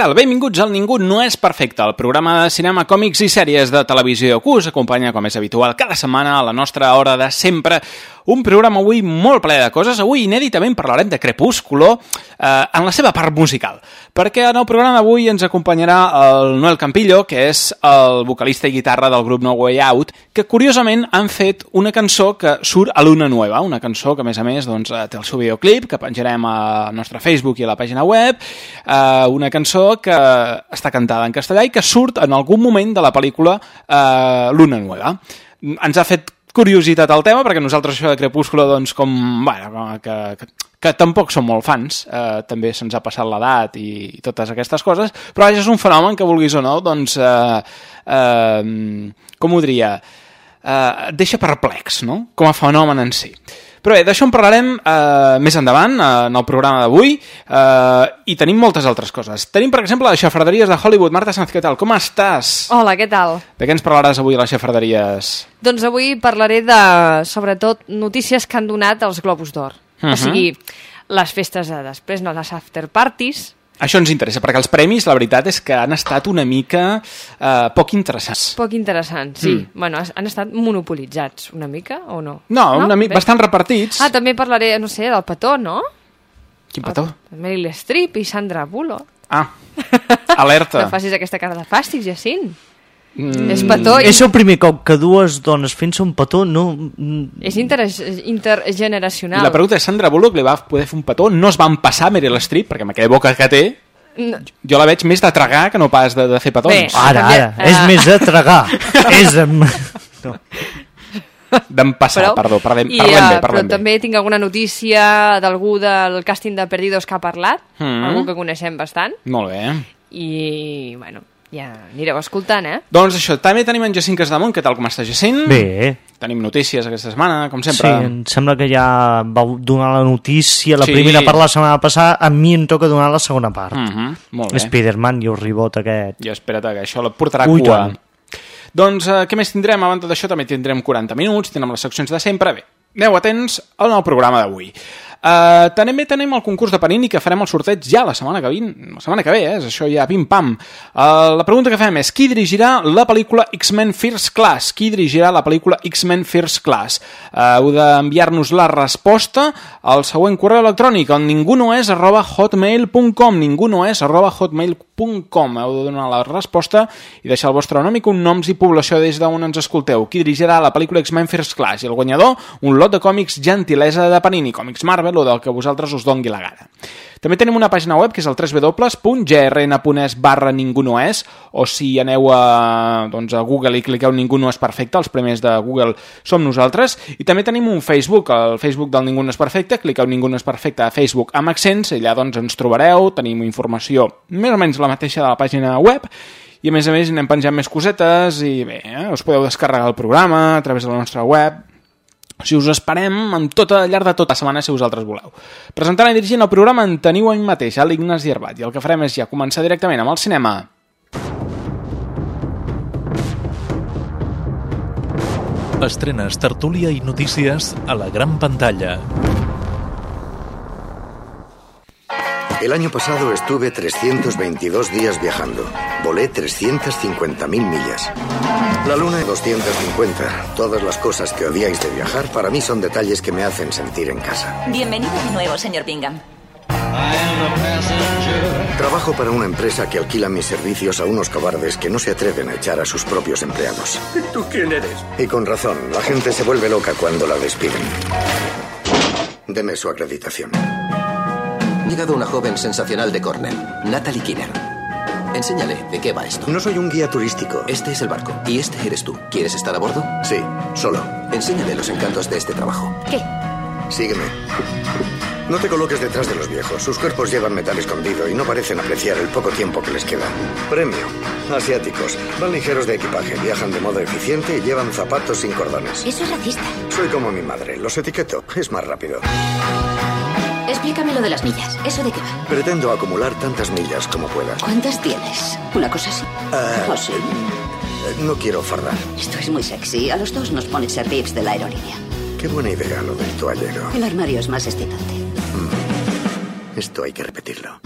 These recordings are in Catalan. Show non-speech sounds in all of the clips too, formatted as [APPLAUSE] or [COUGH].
Tal? Benvinguts al Ningú no és perfecte, el programa de cinema, còmics i sèries de televisió que us acompanya, com és habitual, cada setmana a la nostra hora de sempre. Un programa avui molt ple de coses. Avui, inèditament, parlarem de Crepúsculo eh, en la seva part musical, perquè en el programa d'avui ens acompanyarà el Noel Campillo, que és el vocalista i guitarra del grup No Way Out, que curiosament han fet una cançó que surt a Luna Nueva, una cançó que, a més a més, doncs, eh, té el seu videoclip, que penjarem al nostre Facebook i a la pàgina web, eh, una cançó que està cantada en castellà i que surt en algun moment de la pel·lícula eh, Luna Nueva. Ens ha fet curiositat al tema, perquè nosaltres això de Crepúsculo, doncs, com, bueno, que, que, que tampoc som molt fans, eh, també se'ns ha passat l'edat i, i totes aquestes coses, però vaja, és un fenomen que vulguis o no, doncs, eh, eh, com ho diria, eh, deixa perplex, no?, com a fenomen en si. Però bé, d'això en parlarem eh, més endavant, eh, en el programa d'avui, eh, i tenim moltes altres coses. Tenim, per exemple, les xafarderies de Hollywood. Marta Sanz, què tal? Com estàs? Hola, què tal? De què ens parlaràs avui a les xafarderies? Doncs avui parlaré de, sobretot, notícies que han donat els Globus d'Or. Uh Mhm. -huh. O sigui, les festes de després, no, les after parties, Això ens interessa, perquè els premis, la veritat és que han estat una mica eh, poc interessants. poc interessants, sí. Mm. Bueno, han estat monopolitzats una mica, o no? No, una mica, bastant repartits. Ah, també parlaré, no sé, del petó, no? Quin petó? Meryl Streep i Sandra Bullock. Ah, alerta. [LAUGHS] No facis aquesta cara de fàstic, Jacint. Mm, És petó i És el primer cop que dues dones fent-se un petó, no... mm, és inter I intergeneracional. la pregunta és, Sandra Bullock li va poder fer un petó? No es van passar Meryl Streep, perquè amb aquella boca que té, No, jo la veig més de tragar que no pas de, de fer petons. Bé. Ara, també, ara, eh, és més de tragar. [LAUGHS] és amb... No. D'empassar, perdó, parlem, I, parlem eh, bé, però parlem bé. també tinc alguna notícia d'algú del càsting de Perdidos que ha parlat, Mm. algú que coneixem bastant, Molt bé. i, bueno, ja anireu escoltant, eh? Doncs això, també tenim en Jacint Casdamunt. Què tal, com està Jacint? Bé, Tenim notícies aquesta setmana, com sí, sempre. em sembla que ja vau donar la notícia, la Sí. primera part la setmana passada, a mi em toca donar la segona part. Mm -hmm, molt bé. Spider-Man i el ribot aquest. I espera't que això la portarà Ui, cua. tant. Doncs eh, què més tindrem? A banda d'això també tindrem 40 minuts, tindrem les seccions de sempre. Bé, aneu atents al nou programa d'avui. Uh, també tenim el concurs de Panini que farem el sorteig ja la setmana que, vin, la setmana que ve, eh? és això ja pim-pam. Uh, la pregunta que fem és qui dirigirà la pel·lícula X-Men First Class? Qui dirigirà la pel·lícula X-Men First Class? Uh, heu d'enviar-nos la resposta al següent correu electrònic on ningunoes arroba hotmail.com ningunoes arroba hotmail.com heu de donar la resposta i deixar el vostre nom i cognoms i població des d'on ens escolteu. Qui dirigirà la pel·lícula X-Men First Class? I el guanyador, un lot de còmics gentilesa de Panini, còmics Marvel o del que vosaltres us dongui la gana. També tenim una pàgina web que és el www.grn.es barra ningú no és o si aneu a, doncs, a Google i cliqueu ningú no és perfecte, els primers de Google som nosaltres i també tenim un Facebook, el Facebook del Ningú no és perfecte, cliqueu ningú no és perfecte a Facebook amb accents, allà doncs ens trobareu, tenim informació més o menys la mateixa de la pàgina web i a més a més anem penjant més cosetes i bé, eh, us podeu descarregar el programa a través de la nostra web si us esperem amb tota, al llarg de tota setmana si vosaltres voleu. Presentant i dirigint el programa en teniu a mi mateix, a l'Ignasi Herbat, i el que farem és ja començar directament amb el cinema. Estrenes, tertúlia i notícies a la gran pantalla. El año pasado estuve 322 días viajando. Volé 350.000 millas. La luna 250. Todas las cosas que odiáis de viajar para mí son detalles que me hacen sentir en casa. Bienvenido de nuevo, señor Bingham. Trabajo para una empresa que alquila mis servicios a unos cobardes que no se atreven a echar a sus propios empleados. [LAUGHS] ¿Tú quién eres? Y con razón, la gente se vuelve loca cuando la despiden. Deme su acreditación. Ha llegado una joven sensacional de Cornell, Natalie Kinner. Enséñale de qué va esto. No soy un guía turístico. Este es el barco y este eres tú. ¿Quieres estar a bordo? Sí, solo. Enséñale los encantos de este trabajo. ¿Qué? Sígueme. No te coloques detrás de los viejos. Sus cuerpos llevan metal escondido y no parecen apreciar el poco tiempo que les queda. Premio. Asiáticos. Van ligeros de equipaje, viajan de modo eficiente y llevan zapatos sin cordones. Eso es racista. Soy como mi madre. Los etiqueto. Es más rápido. Explícame lo de las millas. ¿Eso de qué va? Pretendo acumular tantas millas como pueda. ¿Cuántas tienes? ¿Una cosa así? Ah. ¿O sí? Eh, No quiero fardar. Esto es muy sexy. A los dos nos pone ser VIPs de la aerolínea. Qué buena idea lo del toallero. El armario es más excitante. Esto hay que repetirlo.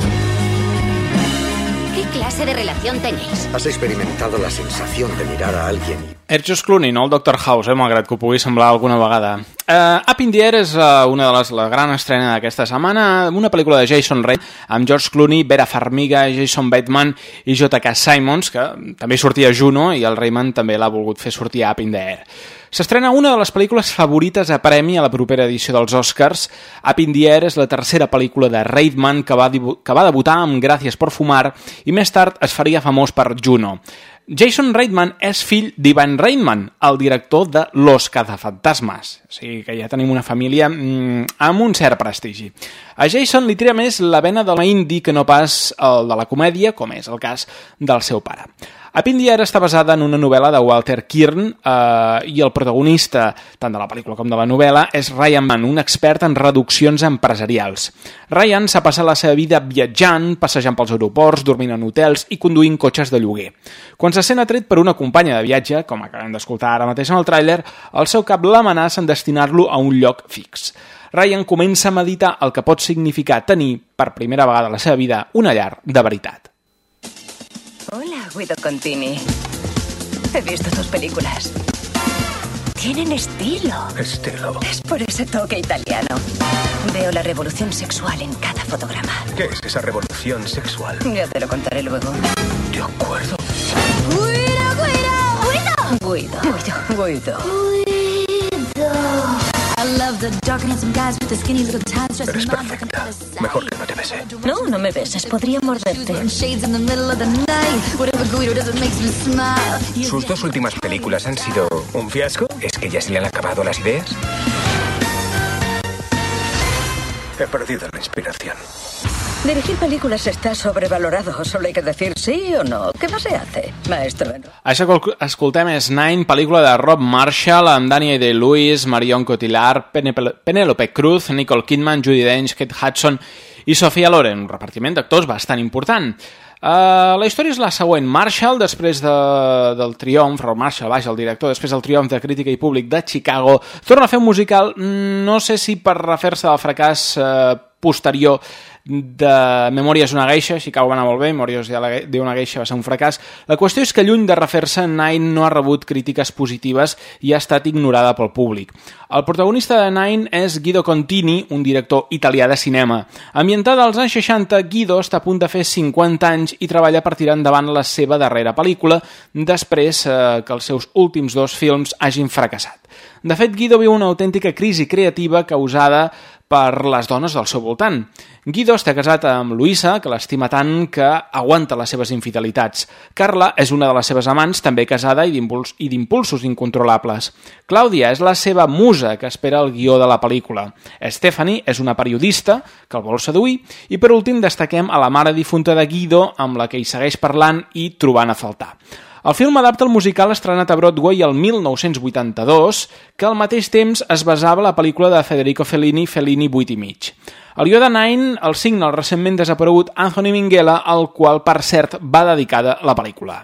¿Qué clase de relación tenéis? ¿Has experimentado la sensación de mirar a alguien y Ets Clooney, no el Dr. House, eh, malgrat que ho pugui semblar alguna vegada. Uh, Up in the Air és uh, una de les la gran estrena d'aquesta setmana, una pel·lícula de Jason Reitman amb George Clooney, Vera Farmiga, Jason Bateman i J.K. Simons, que també sortia Juno i el Reitman també l'ha volgut fer sortir a Up in the Air. S'estrena una de les pel·lícules favorites a premi a la propera edició dels Oscars. Up in the Air és la tercera pel·lícula de Reitman que va, que va debutar amb Gràcies per fumar i més tard es faria famós per Juno. Jason Reitman és fill d'Ivan Reitman, el director de Los Cazafantasmas. O sigui que ja tenim una família mm, amb un cert prestigi. A Jason li tira més la vena de la indie que no pas el de la comèdia, com és el cas del seu pare. Up in the està basada en una novel·la de Walter Kirn eh, i el protagonista, tant de la pel·lícula com de la novel·la, és Ryan Mann, un expert en reduccions empresarials. Ryan s'ha passat la seva vida viatjant, passejant pels aeroports, dormint en hotels i conduint cotxes de lloguer. Quan se sent atret per una companya de viatge, com acabem d'escoltar ara mateix en el tràiler, el seu cap l'amenaça en destinar-lo a un lloc fix. Ryan comença a meditar el que pot significar tenir, per primera vegada a la seva vida, una llar de veritat. Hola, Guido Contini. He visto tus películas. Tienen estilo. Estilo. Es por ese toque italiano. Veo la revolución sexual en cada fotograma. ¿Qué es esa revolución sexual? Ya te lo contaré luego. De acuerdo. Guido, Guido. Guido. Guido. Eres perfecta. Mejor que no te bese. No, no me beses. Podría morderte. ¿Sus dos últimas películas han sido un fiasco? ¿Es que ya se le han acabado las ideas? He perdido la inspiración. Dirigir películas está sobrevalorado. Solo hay que decir sí o no. ¿Qué más se hace, maestro? Això que escoltem és Nine, pel·lícula de Rob Marshall, amb Daniel Day-Lewis, Marion Cotillard, Penelope Cruz, Nicole Kidman, Judi Dench, Kate Hudson i Sofia Loren, un repartiment d'actors bastant important. Uh, la història és la següent. Marshall, després de, del triomf, Rob Marshall, vaja, el director, després del triomf de crítica i públic de Chicago, torna a fer un musical, no sé si per refer-se del fracàs uh, posterior de Memòries d'una geisha, Chicago va anar molt bé, Memòries d'una geisha va ser un fracàs. La qüestió és que lluny de refer-se, Nine no ha rebut crítiques positives i ha estat ignorada pel públic. El protagonista de Nine és Guido Contini, un director italià de cinema. Ambientada als anys 60, Guido està a punt de fer 50 anys i treballa per tirar endavant la seva darrera pel·lícula, després eh, que els seus últims dos films hagin fracassat. De fet, Guido viu una autèntica crisi creativa causada per les dones del seu voltant. Guido està casat amb Luisa, que l'estima tant que aguanta les seves infidelitats. Carla és una de les seves amants, també casada i d'impuls- i d'impulsos incontrolables. Clàudia és la seva musa, que espera el guió de la pel·lícula. Stephanie és una periodista que el vol seduir. I per últim destaquem a la mare difunta de Guido, amb la que hi segueix parlant i trobant a faltar. El film adapta el musical estrenat a Broadway el 1982, que al mateix temps es basava la pel·lícula de Federico Fellini, Fellini 8 i mig. El guió de Nine el signa el recentment desaparegut Anthony Minghella, al qual, per cert, va dedicada la pel·lícula.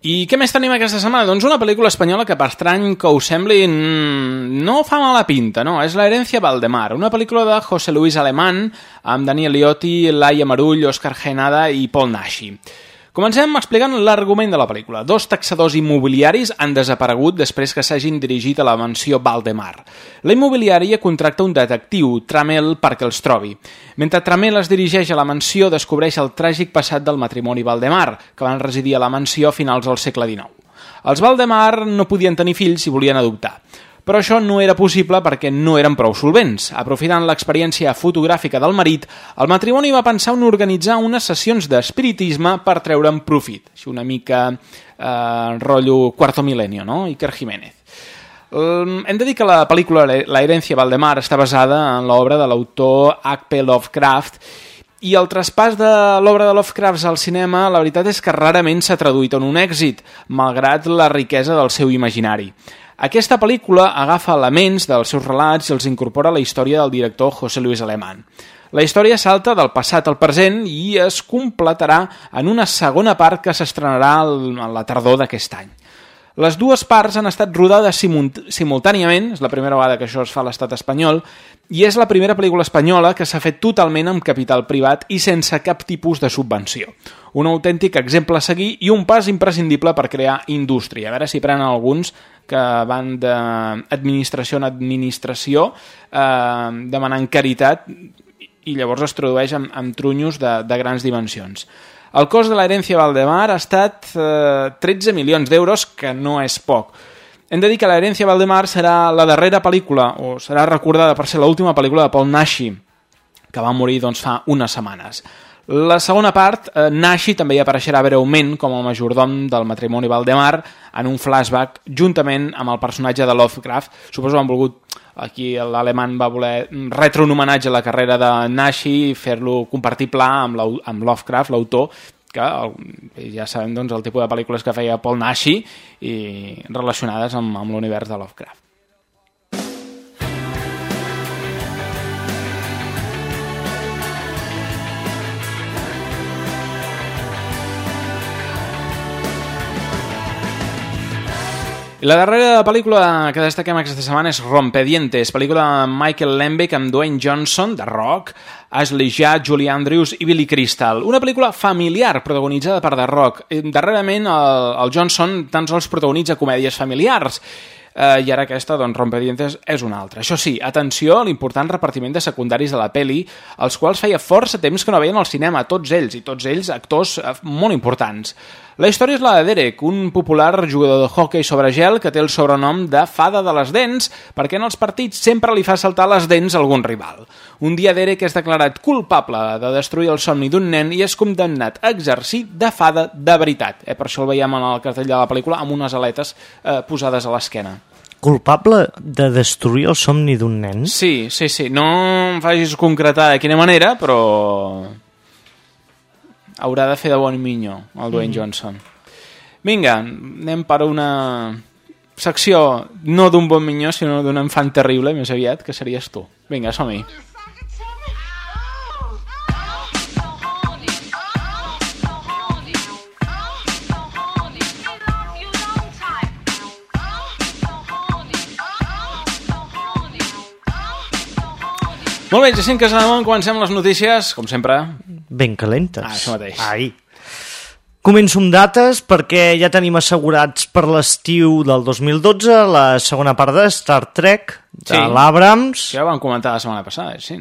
I què més tenim aquesta setmana? Doncs una pel·lícula espanyola que, per estrany que us sembli, mm, no fa mala pinta, no? És La Valdemar, una pel·lícula de José Luis Alemán, amb Daniel Liotti, Laia Marull, Òscar Genada i Paul Nashi. Comencem explicant l'argument de la pel·lícula. Dos taxadors immobiliaris han desaparegut després que s'hagin dirigit a la mansió Valdemar. La immobiliària contracta un detectiu, Tramel, perquè els trobi. Mentre Tramel es dirigeix a la mansió, descobreix el tràgic passat del matrimoni Valdemar, que van residir a la mansió a finals del segle XIX. Els Valdemar no podien tenir fills i volien adoptar però això no era possible perquè no eren prou solvents. Aprofitant l'experiència fotogràfica del marit, el matrimoni va pensar en organitzar unes sessions d'espiritisme per treure'n profit. Així una mica eh, rotllo Cuarto Milenio, no? Iker Jiménez. Hem de dir que la pel·lícula La herencia Valdemar està basada en l'obra de l'autor H.P. Lovecraft i el traspàs de l'obra de Lovecraft al cinema, la veritat és que rarament s'ha traduït en un èxit, malgrat la riquesa del seu imaginari. Aquesta pel·lícula agafa elements dels seus relats i els incorpora a la història del director José Luis Alemán. La història salta del passat al present i es completarà en una segona part que s'estrenarà a la tardor d'aquest any. Les dues parts han estat rodades simultàniament, és la primera vegada que això es fa a l'estat espanyol, i és la primera pel·lícula espanyola que s'ha fet totalment amb capital privat i sense cap tipus de subvenció. Un autèntic exemple a seguir i un pas imprescindible per crear indústria. A veure si prenen alguns que van d'administració en administració eh, demanant caritat i llavors es tradueix amb, amb trunyos de, de grans dimensions. El cost de l'herència Valdemar ha estat eh, 13 milions d'euros, que no és poc. Hem de dir que l'herència Valdemar serà la darrera pel·lícula, o serà recordada per ser l'última pel·lícula de Paul Nashi, que va morir doncs, fa unes setmanes. La segona part, eh, Nashi també hi apareixerà breument com a majordom del matrimoni Valdemar en un flashback juntament amb el personatge de Lovecraft. Suposo que han volgut aquí l'alemany va voler retre un homenatge a la carrera de Nashi i fer-lo compartir pla amb, amb Lovecraft, l'autor, que el, ja sabem doncs, el tipus de pel·lícules que feia Paul Nashi i relacionades amb, amb l'univers de Lovecraft. I la darrera pel·lícula que destaquem aquesta setmana és Rompedientes, pel·lícula de Michael Lembeck amb Dwayne Johnson, de Rock, Ashley Judd, Julie Andrews i Billy Crystal. Una pel·lícula familiar protagonitzada per The Rock. Darrerament el, el Johnson tan sols protagonitza comèdies familiars eh, i ara aquesta, doncs, Rompedientes és una altra. Això sí, atenció a l'important repartiment de secundaris de la peli, els quals feia força temps que no veien al cinema, tots ells, i tots ells actors eh, molt importants. La història és la de Derek, un popular jugador de hockey sobre gel que té el sobrenom de Fada de les Dents perquè en els partits sempre li fa saltar les dents a algun rival. Un dia Derek és declarat culpable de destruir el somni d'un nen i és condemnat a exercir de fada de veritat. Eh, per això el veiem en el cartell de la pel·lícula amb unes aletes eh, posades a l'esquena. Culpable de destruir el somni d'un nen? Sí, sí, sí. No em facis concretar de quina manera, però haurà de fer de bon minyó el Dwayne mm. Johnson. Vinga, anem per una secció no d'un bon minyó, sinó d'un enfant terrible, més aviat, que series tu. Vinga, som-hi. Molt bé, Jacint Casademont, comencem les notícies, com sempre. Ben calentes. Ah, això mateix. Ai. Començo amb dates perquè ja tenim assegurats per l'estiu del 2012 la segona part de Star Trek de sí. l'Abrams. Ja ho vam comentar la setmana passada, sí.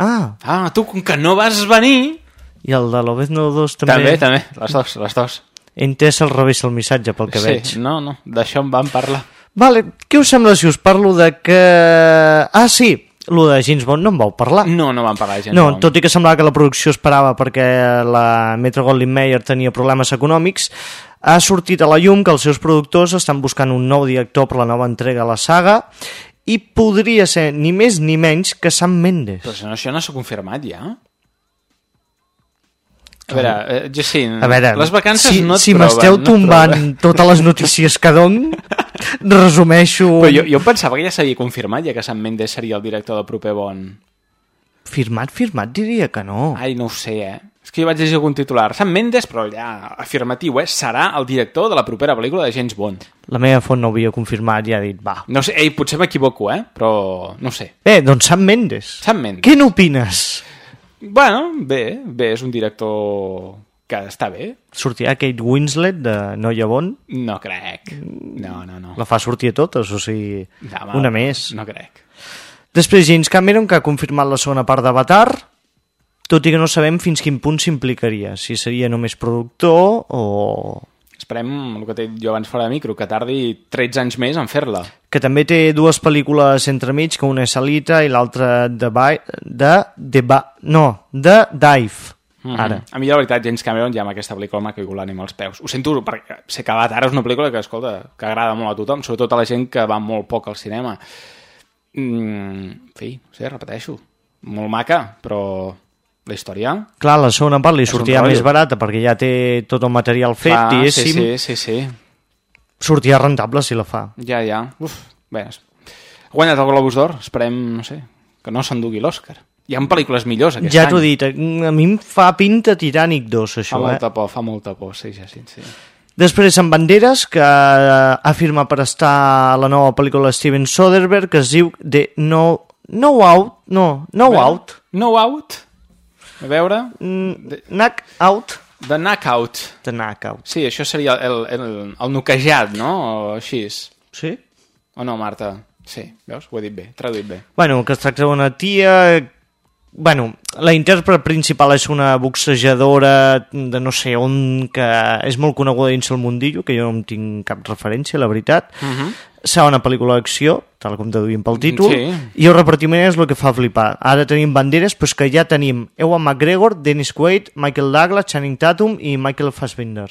Ah. Ah, tu, com que no vas venir... I el de l'Obezno 2 també. També, també, les dos, les dos. He entès el revés el missatge, pel que sí, veig. no, no, d'això en vam parlar. Vale, què us sembla si us parlo de que... Ah, sí, lo de James Bond no en vau parlar. No, no vam parlar de James no, Bond. Tot i que semblava que la producció esperava perquè la Metro Goldwyn Mayer tenia problemes econòmics, ha sortit a la llum que els seus productors estan buscant un nou director per la nova entrega a la saga i podria ser ni més ni menys que Sam Mendes. Però això, això no s'ha confirmat ja? A veure, eh, Jacint, a veure, les vacances si, no et si proven. m'esteu no tombant totes les notícies que don, [LAUGHS] resumeixo... Però jo, jo pensava que ja s'havia confirmat ja que Sam Mendes seria el director del proper Bond. Firmat, firmat, diria que no. Ai, no ho sé, eh? És que jo vaig llegir algun titular. Sam Mendes, però ja afirmatiu, eh? Serà el director de la propera pel·lícula de James Bond. La meva font no ho havia confirmat i ha dit, va. No sé, ei, potser m'equivoco, eh? Però no sé. Bé, doncs Sam Mendes. Sam Mendes. Què n'opines? Bueno, bé, bé, és un director que està bé. Sortirà Kate Winslet de Noia Bond? No crec. No, no, no. La fa sortir a totes, o sigui, No, home, una més. No crec. Després James Cameron, que ha confirmat la segona part d'Avatar, tot i que no sabem fins quin punt s'implicaria, si seria només productor o... Esperem, el que t'he dit jo abans fora de micro, que tardi 13 anys més en fer-la. que també té dues pel·lícules entremig, que una és Alita i l'altra de, Bi- de, de, Ba- no, de Dive. Mhm. Ara. A mi, la veritat, James Cameron ja amb aquesta pel·lícula m'ha caigut l'ànima als peus. Ho sento, perquè sé que Avatar és una pel·lícula que, escolta, que agrada molt a tothom, sobretot a la gent que va molt poc al cinema. Mm, en fi, no sé, repeteixo. Molt maca, però la història... Clar, la segona part li sortia més barata perquè ja té tot el material fet, Clar, diguéssim. Sí, sí, sí, sí. Sortia rentable si la fa. Ja, ja. Uf, bé, ha guanyat el Globus d'Or, esperem, no sé, que no s'endugui l'Oscar. Hi ha pel·lícules millors aquest ja any. t'ho he dit, a mi em fa pinta Titanic 2, Fa això, eh? molta por, fa molta por, sí, ja, sí, sí. Després en Banderes, que ha firmat per estar a la nova pel·lícula de Steven Soderbergh, que es diu The No, no Out, no, No veure, Out, No Out? A veure... mm, Knock Out, The Knockout. The Knockout. Sí, això seria el, el, el noquejat, no? O així. Sí? O no, Marta? Sí, veus? Ho he dit bé, traduït bé. Bueno, que es tracta d'una tia... Bueno, la intèrpret principal és una boxejadora de no sé on, que és molt coneguda dins el mundillo, que jo no en tinc cap referència, la veritat. Uh -huh. Serà una pel·lícula d'acció, tal com deduïm pel títol, Sí. i el repartiment és el que fa flipar. Ara tenim banderes, però que ja tenim Ewan McGregor, Dennis Quaid, Michael Douglas, Channing Tatum i Michael Fassbender.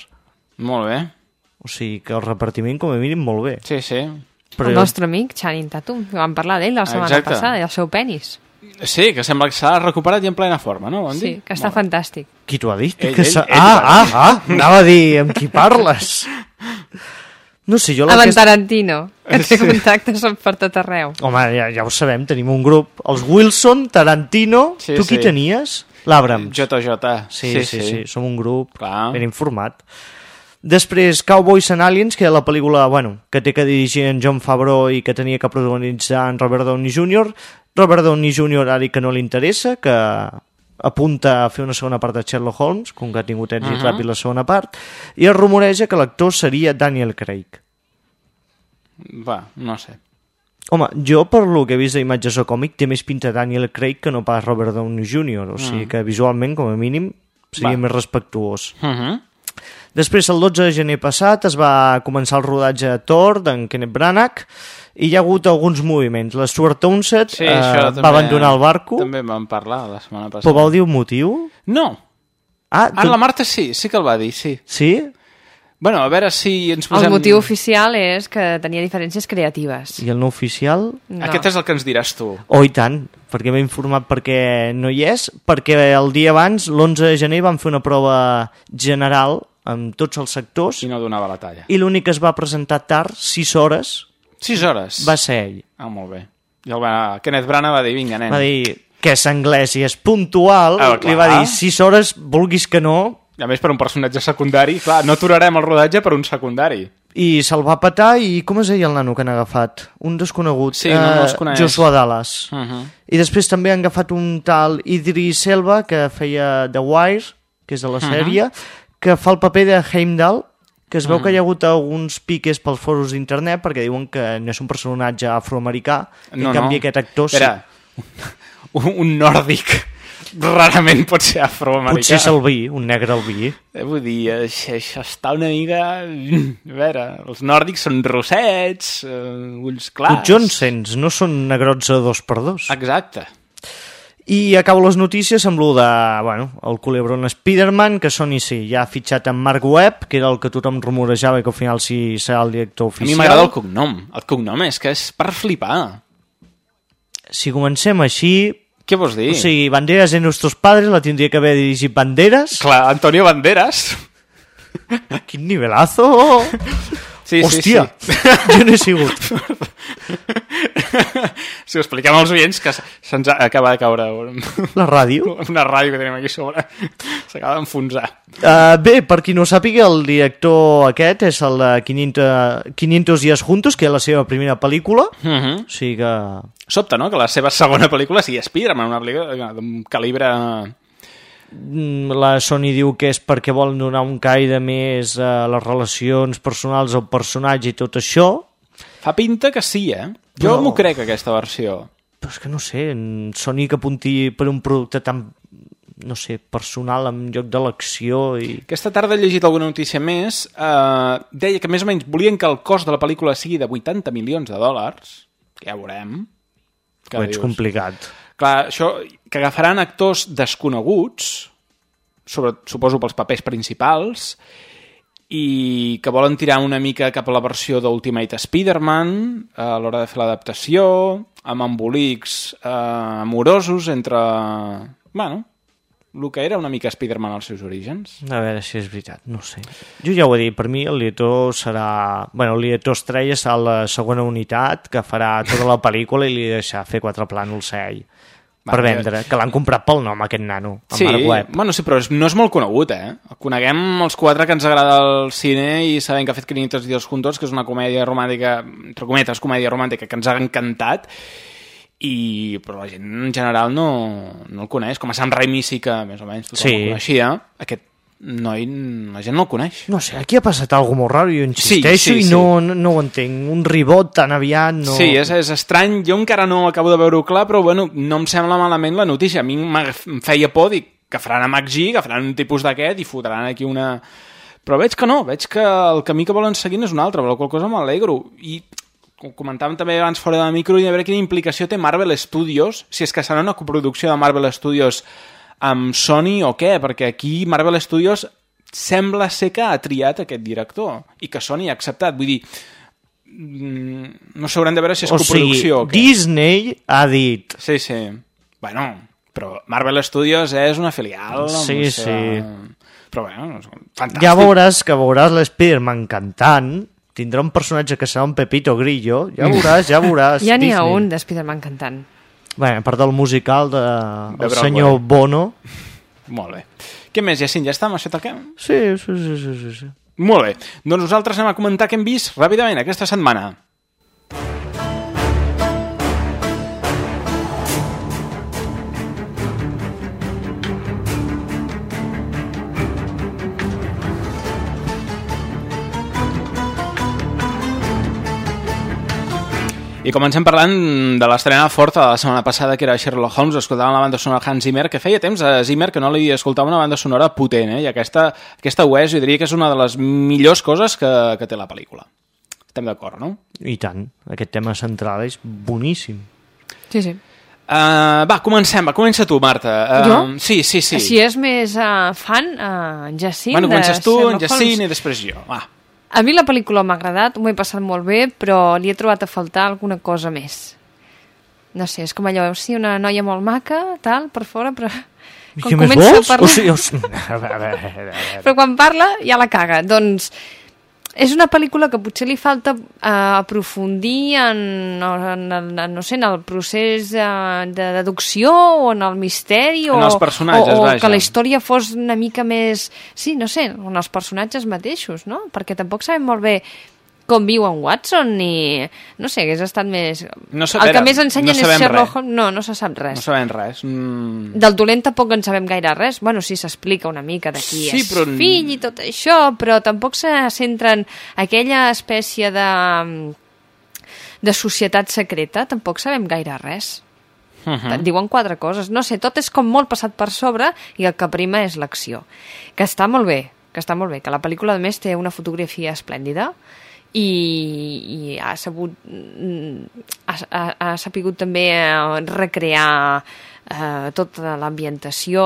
Molt bé. O sigui que el repartiment, com a mínim, molt bé. Sí, sí. Però El nostre amic Channing Tatum, que vam parlar d'ell la setmana Exacte. passada, i el seu penis. Sí, que sembla que s'ha recuperat i en plena forma, no? Van dir? Sí, que està fantàstic. Qui t'ho ha dit? Ell, que ell, ell ah, ah, ah, anava a dir amb qui parles. No sé, jo... Amb en Tarantino, que té Sí. contactes per tot arreu. Home, ja, ja ho sabem, tenim un grup. Els Wilson, Tarantino... Sí, tu qui sí. tenies? L'Abrams. JJ. Sí, sí, sí, sí, som un grup Clar. ben informat. Després, Cowboys and Aliens, que era la pel·lícula bueno, que té que dirigir en John Favreau i que tenia que protagonitzar en Robert Downey Jr. Robert Downey Jr. ha dit que no li interessa, que apunta a fer una segona part de Sherlock Holmes, com que ha tingut èxit uh Mhm. -huh. ràpid la segona part, i es rumoreja que l'actor seria Daniel Craig. Va, no sé. Home, jo per lo que he vist d'imatges o còmic té més pinta Daniel Craig que no pas Robert Downey Jr., o sigui Mm. que visualment, com a mínim, seria Va. més respectuós. Uh -huh. Després, el 12 de gener passat, es va començar el rodatge de Thor d'en Kenneth Branagh i hi ha hagut alguns moviments. La Stuart Townsend Sí, eh, va també, abandonar el barco, També vam parlar la setmana passada. però vau dir un motiu? No. Ah, Ah, la Marta sí, sí que el va dir, sí. Sí? Bueno, a veure si ens posem... El motiu oficial és que tenia diferències creatives. I el no oficial? No. Aquest és el que ens diràs tu. Oh, i tant, perquè m'he informat perquè no hi és, perquè el dia abans, l'11 de gener, van fer una prova general amb tots els sectors I no donava la talla. i l'únic que es va presentar tard, 6 hores, 6 hores. va ser ell. Ah, molt bé. I el va... Kenneth Branagh va dir, vinga, nen. Va dir que és anglès i és puntual, Ah, li va dir 6 hores, vulguis que no, I a més, per un personatge secundari, clar, no aturarem el rodatge per un secundari. i se'l va petar i com es deia el nano que han agafat? Un desconegut. Sí, no, no es Eh, coneix. Joshua Dallas. Uh -huh. I després també han agafat un tal Idris Elba que feia The Wire, que és de la Mhm. sèrie, que fa el paper de Heimdall, que es veu Mhm. que hi ha hagut alguns piques pels foros d'internet perquè diuen que no és un personatge afroamericà i en canvi aquest actor Espera, un, un nòrdic rarament pot ser sí. afroamericà. Potser és el vi, un negre al vi. Eh, vull dir, això, això està una mica... A veure, els nòrdics són rossets, eh, ulls clars... Els Johnsons no són negrots a dos per dos. Exacte. I acabo les notícies amb lo de, bueno, el culebron Spiderman, que Sony sí, ja ha fitxat en Mark Webb, que era el que tothom rumorejava que al final sí serà el director A oficial. mi m'agrada el cognom. El cognom és que és per flipar. Si comencem així... Què vols dir? O sigui, Banderas de Nuestros Padres la tindria que haver dirigit Banderas. Clar, Antonio Banderas. [LAUGHS] Quin nivelazo! [LAUGHS] Sí, Hòstia, sí, [LAUGHS] jo no he sigut. Si ho expliquem als oients que se'ns acaba de caure La ràdio? una ràdio que tenim aquí sobre. S'acaba d'enfonsar. Uh, bé, per qui no sàpiga, el director aquest és el de 500, 500 días juntos, que és la seva primera pel·lícula. Uh -huh. O sigui que... Sobte, no?, que la seva segona pel·lícula sigui Spider-Man, una pel·lícula d'un calibre... mm, la Sony diu que és perquè volen donar un caire més a les relacions personals al personatge i tot això, Fa pinta que sí, eh? Jo Però- m'ho crec, aquesta versió. però és que no sé, Sony que apunti per un producte tan, no sé, personal en lloc de l'acció i... Aquesta tarda he llegit alguna notícia més. Eh, deia que més o menys volien que el cost de la pel·lícula sigui de 80 milions de dòlars, que ja veurem. Que Ho veig dius, complicat. Clar, això, que agafaran actors desconeguts, sobre, suposo pels papers principals, i que volen tirar una mica cap a la versió d'Ultimate Spider-Man a l'hora de fer l'adaptació, amb embolics eh, amorosos entre... Bueno, el que era una mica Spider-Man als seus orígens. A veure si és veritat, no sé. Jo ja ho he dit, per mi el Lieto serà... Bueno, el Lieto estrella serà la segona unitat que farà tota la pel·lícula i li deixar fer quatre plànols a ell per Vale. vendre, que l'han comprat pel nom aquest nano, Sí, Marc Webb. bueno, sí, però és, no és molt conegut, eh? El coneguem els quatre que ens agrada el cine i sabem que ha fet 500 dies juntos, que és una comèdia romàntica, entre cometes, comèdia romàntica, que ens ha encantat, i però la gent en general no, no el coneix. Com a Sam Raimi sí que més o menys tothom Sí. el coneixia. Aquest noi, la gent no el coneix. No sé, aquí ha passat alguna molt raro, jo insisteixo sí, i sí. no, no, no ho entenc. Un ribot tan aviat no... Sí, és, és estrany. Jo encara no acabo de veure-ho clar, però bueno, no em sembla malament la notícia. A mi em feia por dir que faran a MacG, que faran un tipus d'aquest i fotran aquí una... Però veig que no, veig que el camí que volen seguir és un altre, però qual cosa m'alegro. I ho comentàvem també abans fora de micro i a veure quina implicació té Marvel Studios, si és que serà una coproducció de Marvel Studios amb Sony o què, perquè aquí Marvel Studios sembla ser que ha triat aquest director i que Sony ha acceptat. Vull dir, mm, no s'hauran de veure si és o sigui, coproducció o què. Disney ha dit... Sí, sí. Bueno, però Marvel Studios és una filial. Sí, la sí. seva- Però bueno, fantàstic. Ja veuràs que veuràs l'Spiderman cantant, tindrà un personatge que serà un Pepito Grillo, ja veuràs, ja veuràs. [LAUGHS] Ja n'hi ha un de Spider-Man cantant. Bé, a part del musical de, De el senyor Bono. Molt bé. Què més, Jacint? Ja està amb això toquem? Sí, sí, sí, sí, sí, sí. Molt bé. Doncs nosaltres anem a comentar què hem vist ràpidament aquesta setmana. I comencem parlant de l'estrena forta de la setmana passada, que era Sherlock Holmes, escoltàvem la banda sonora Hans Zimmer, que feia temps a Zimmer que no li escoltava una banda sonora potent, eh? i aquesta, aquesta ho és, jo diria que és una de les millors coses que, que té la pel·lícula. Estem d'acord, no? I tant, aquest tema central és boníssim. Sí, sí. Uh, va, comencem, va, comença tu, Marta. Uh, Jo? Sí, sí, sí. Així és més uh, fan, uh, en Jacint. bueno, comences tu, en Jacint i després jo. Va. A mi la pel·lícula m'ha agradat, m'ho he passat molt bé, però li he trobat a faltar alguna cosa més. No sé, és com allò, sí, una noia molt maca, tal, per fora, però... I quan comença a parlar- O sigui, o sigui, a veure, a veure, a veure. Però quan parla ja la caga. Doncs és una pel·lícula que potser li falta uh, aprofundir en, en, en, en, no sé, en el procés uh, de deducció o en el misteri o, En els personatges, o, o vaja. que la història fos una mica més... Sí, no sé, en els personatges mateixos, no? Perquè tampoc sabem molt bé com viu en Watson ni... No sé, hagués estat més... No sé, el que més ensenyen no és Sherlock. Holmes. No, no se sap res. No sabem res. Mm. Del dolent tampoc en sabem gaire res. Bueno, sí, s'explica una mica de qui Sí, és però- fill i tot això, però tampoc se centra en aquella espècie de, de societat secreta. Tampoc sabem gaire res. Uh -huh. Diuen quatre coses. No sé, tot és com molt passat per sobre i el que prima és l'acció. Que està molt bé, que està molt bé, que la pel·lícula, a més, té una fotografia esplèndida i, i ha sabut mm, ha, ha, ha sapigut també eh, recrear eh, tota l'ambientació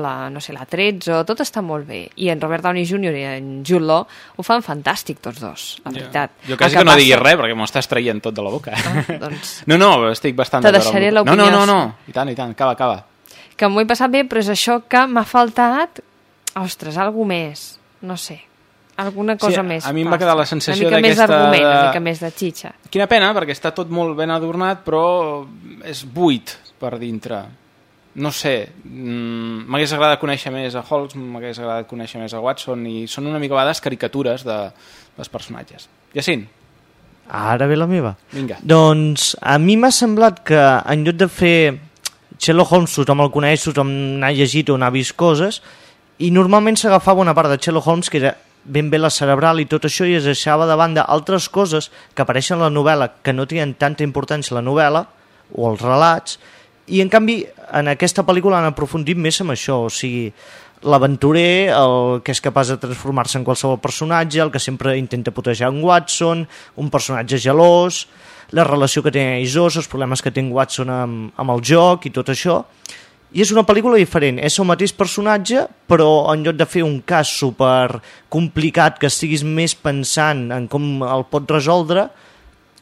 la, no sé, la 13 tot està molt bé i en Robert Downey Jr. i en Jude Law ho fan fantàstic tots dos, la veritat Jo quasi El que no passa- diguis res, perquè m'ho estàs traient tot de la boca. Ah, doncs- [LAUGHS] No, no, estic bastant Te deixaré tu. No, no, l'opinió. no, no, i tant, i tant, acaba, acaba. que m'ho he passat bé, però és això que m'ha faltat ostres, algú més no sé Alguna cosa Sí, més. a mi em va quedar la sensació Una mica més d'aquesta d'argument, de- una mica més de xitxa. Quina pena, perquè està tot molt ben adornat, però és buit per dintre. No sé, mm, m'hagués agradat conèixer més a Holmes, m'hagués agradat conèixer més a Watson, i són una mica a vegades caricatures de, dels personatges. Jacint, Ara ve la meva. vinga. Doncs a mi m'ha semblat que en lloc de fer Sherlock Holmes, tothom el coneix, tothom n'ha llegit o n'ha vist coses, i normalment s'agafava una part de Sherlock Holmes que era ben bé la cerebral i tot això i es deixava de banda altres coses que apareixen a la novel·la que no tenen tanta importància la novel·la o els relats i en canvi en aquesta pel·lícula han aprofundit més en això, o sigui l'aventurer, el que és capaç de transformar-se en qualsevol personatge, el que sempre intenta proteger en Watson, un personatge gelós, la relació que té Isós, els problemes que té en Watson amb, amb el joc i tot això. I és una pel·lícula diferent, és el mateix personatge, però en lloc de fer un cas super complicat que estiguis més pensant en com el pot resoldre,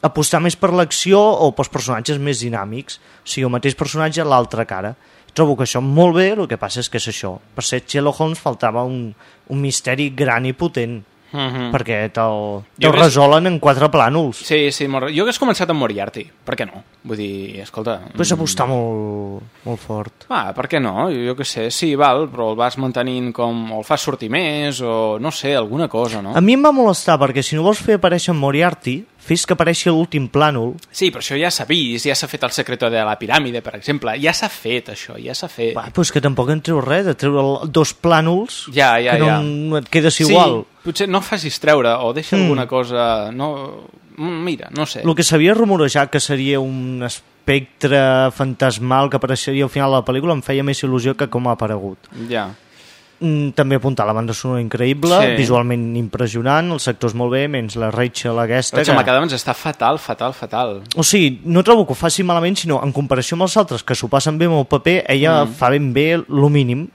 apostar més per l'acció o pels personatges més dinàmics. O sigui, el mateix personatge a l'altra cara. Trobo que això molt bé, el que passa és que és això. Per ser Sherlock Holmes faltava un, un misteri gran i potent, Mhm. perquè te'l te hagués- resolen en quatre plànols. Sí, sí, molt... jo hagués començat amb Moriarty, per què no? Vull dir, escolta... Però s'apostar molt, molt fort. Ah, per què no? Jo, jo què sé, sí, val, però el vas mantenint com... o el fas sortir més, o no sé, alguna cosa, no? A mi em va molestar, perquè si no vols fer aparèixer en Moriarty, fes que apareixi l'últim plànol. Sí, però això ja s'ha vist, ja s'ha fet el secreto de la piràmide, per exemple. Ja s'ha fet, això, ja s'ha fet. Va, però és que tampoc en treu res, de treure el- dos plànols Ja, ja, que no, ja. no et quedes igual. Sí, potser no facis treure, o deixa Mm. alguna cosa... No... Mm, Mira, no sé. El que s'havia rumorejat que seria un espectre fantasmal que apareixeria al final de la pel·lícula em feia més il·lusió que com ha aparegut. Ja. Mm, també apuntar la banda sonora increïble, Sí. visualment impressionant, els sectors molt bé, menys la Rachel aquesta. Rachel McAdams està fatal, fatal, fatal. O sigui, no trobo que ho faci malament, sinó en comparació amb els altres que s'ho passen bé amb el paper, ella Mm. fa ben bé lo mínim.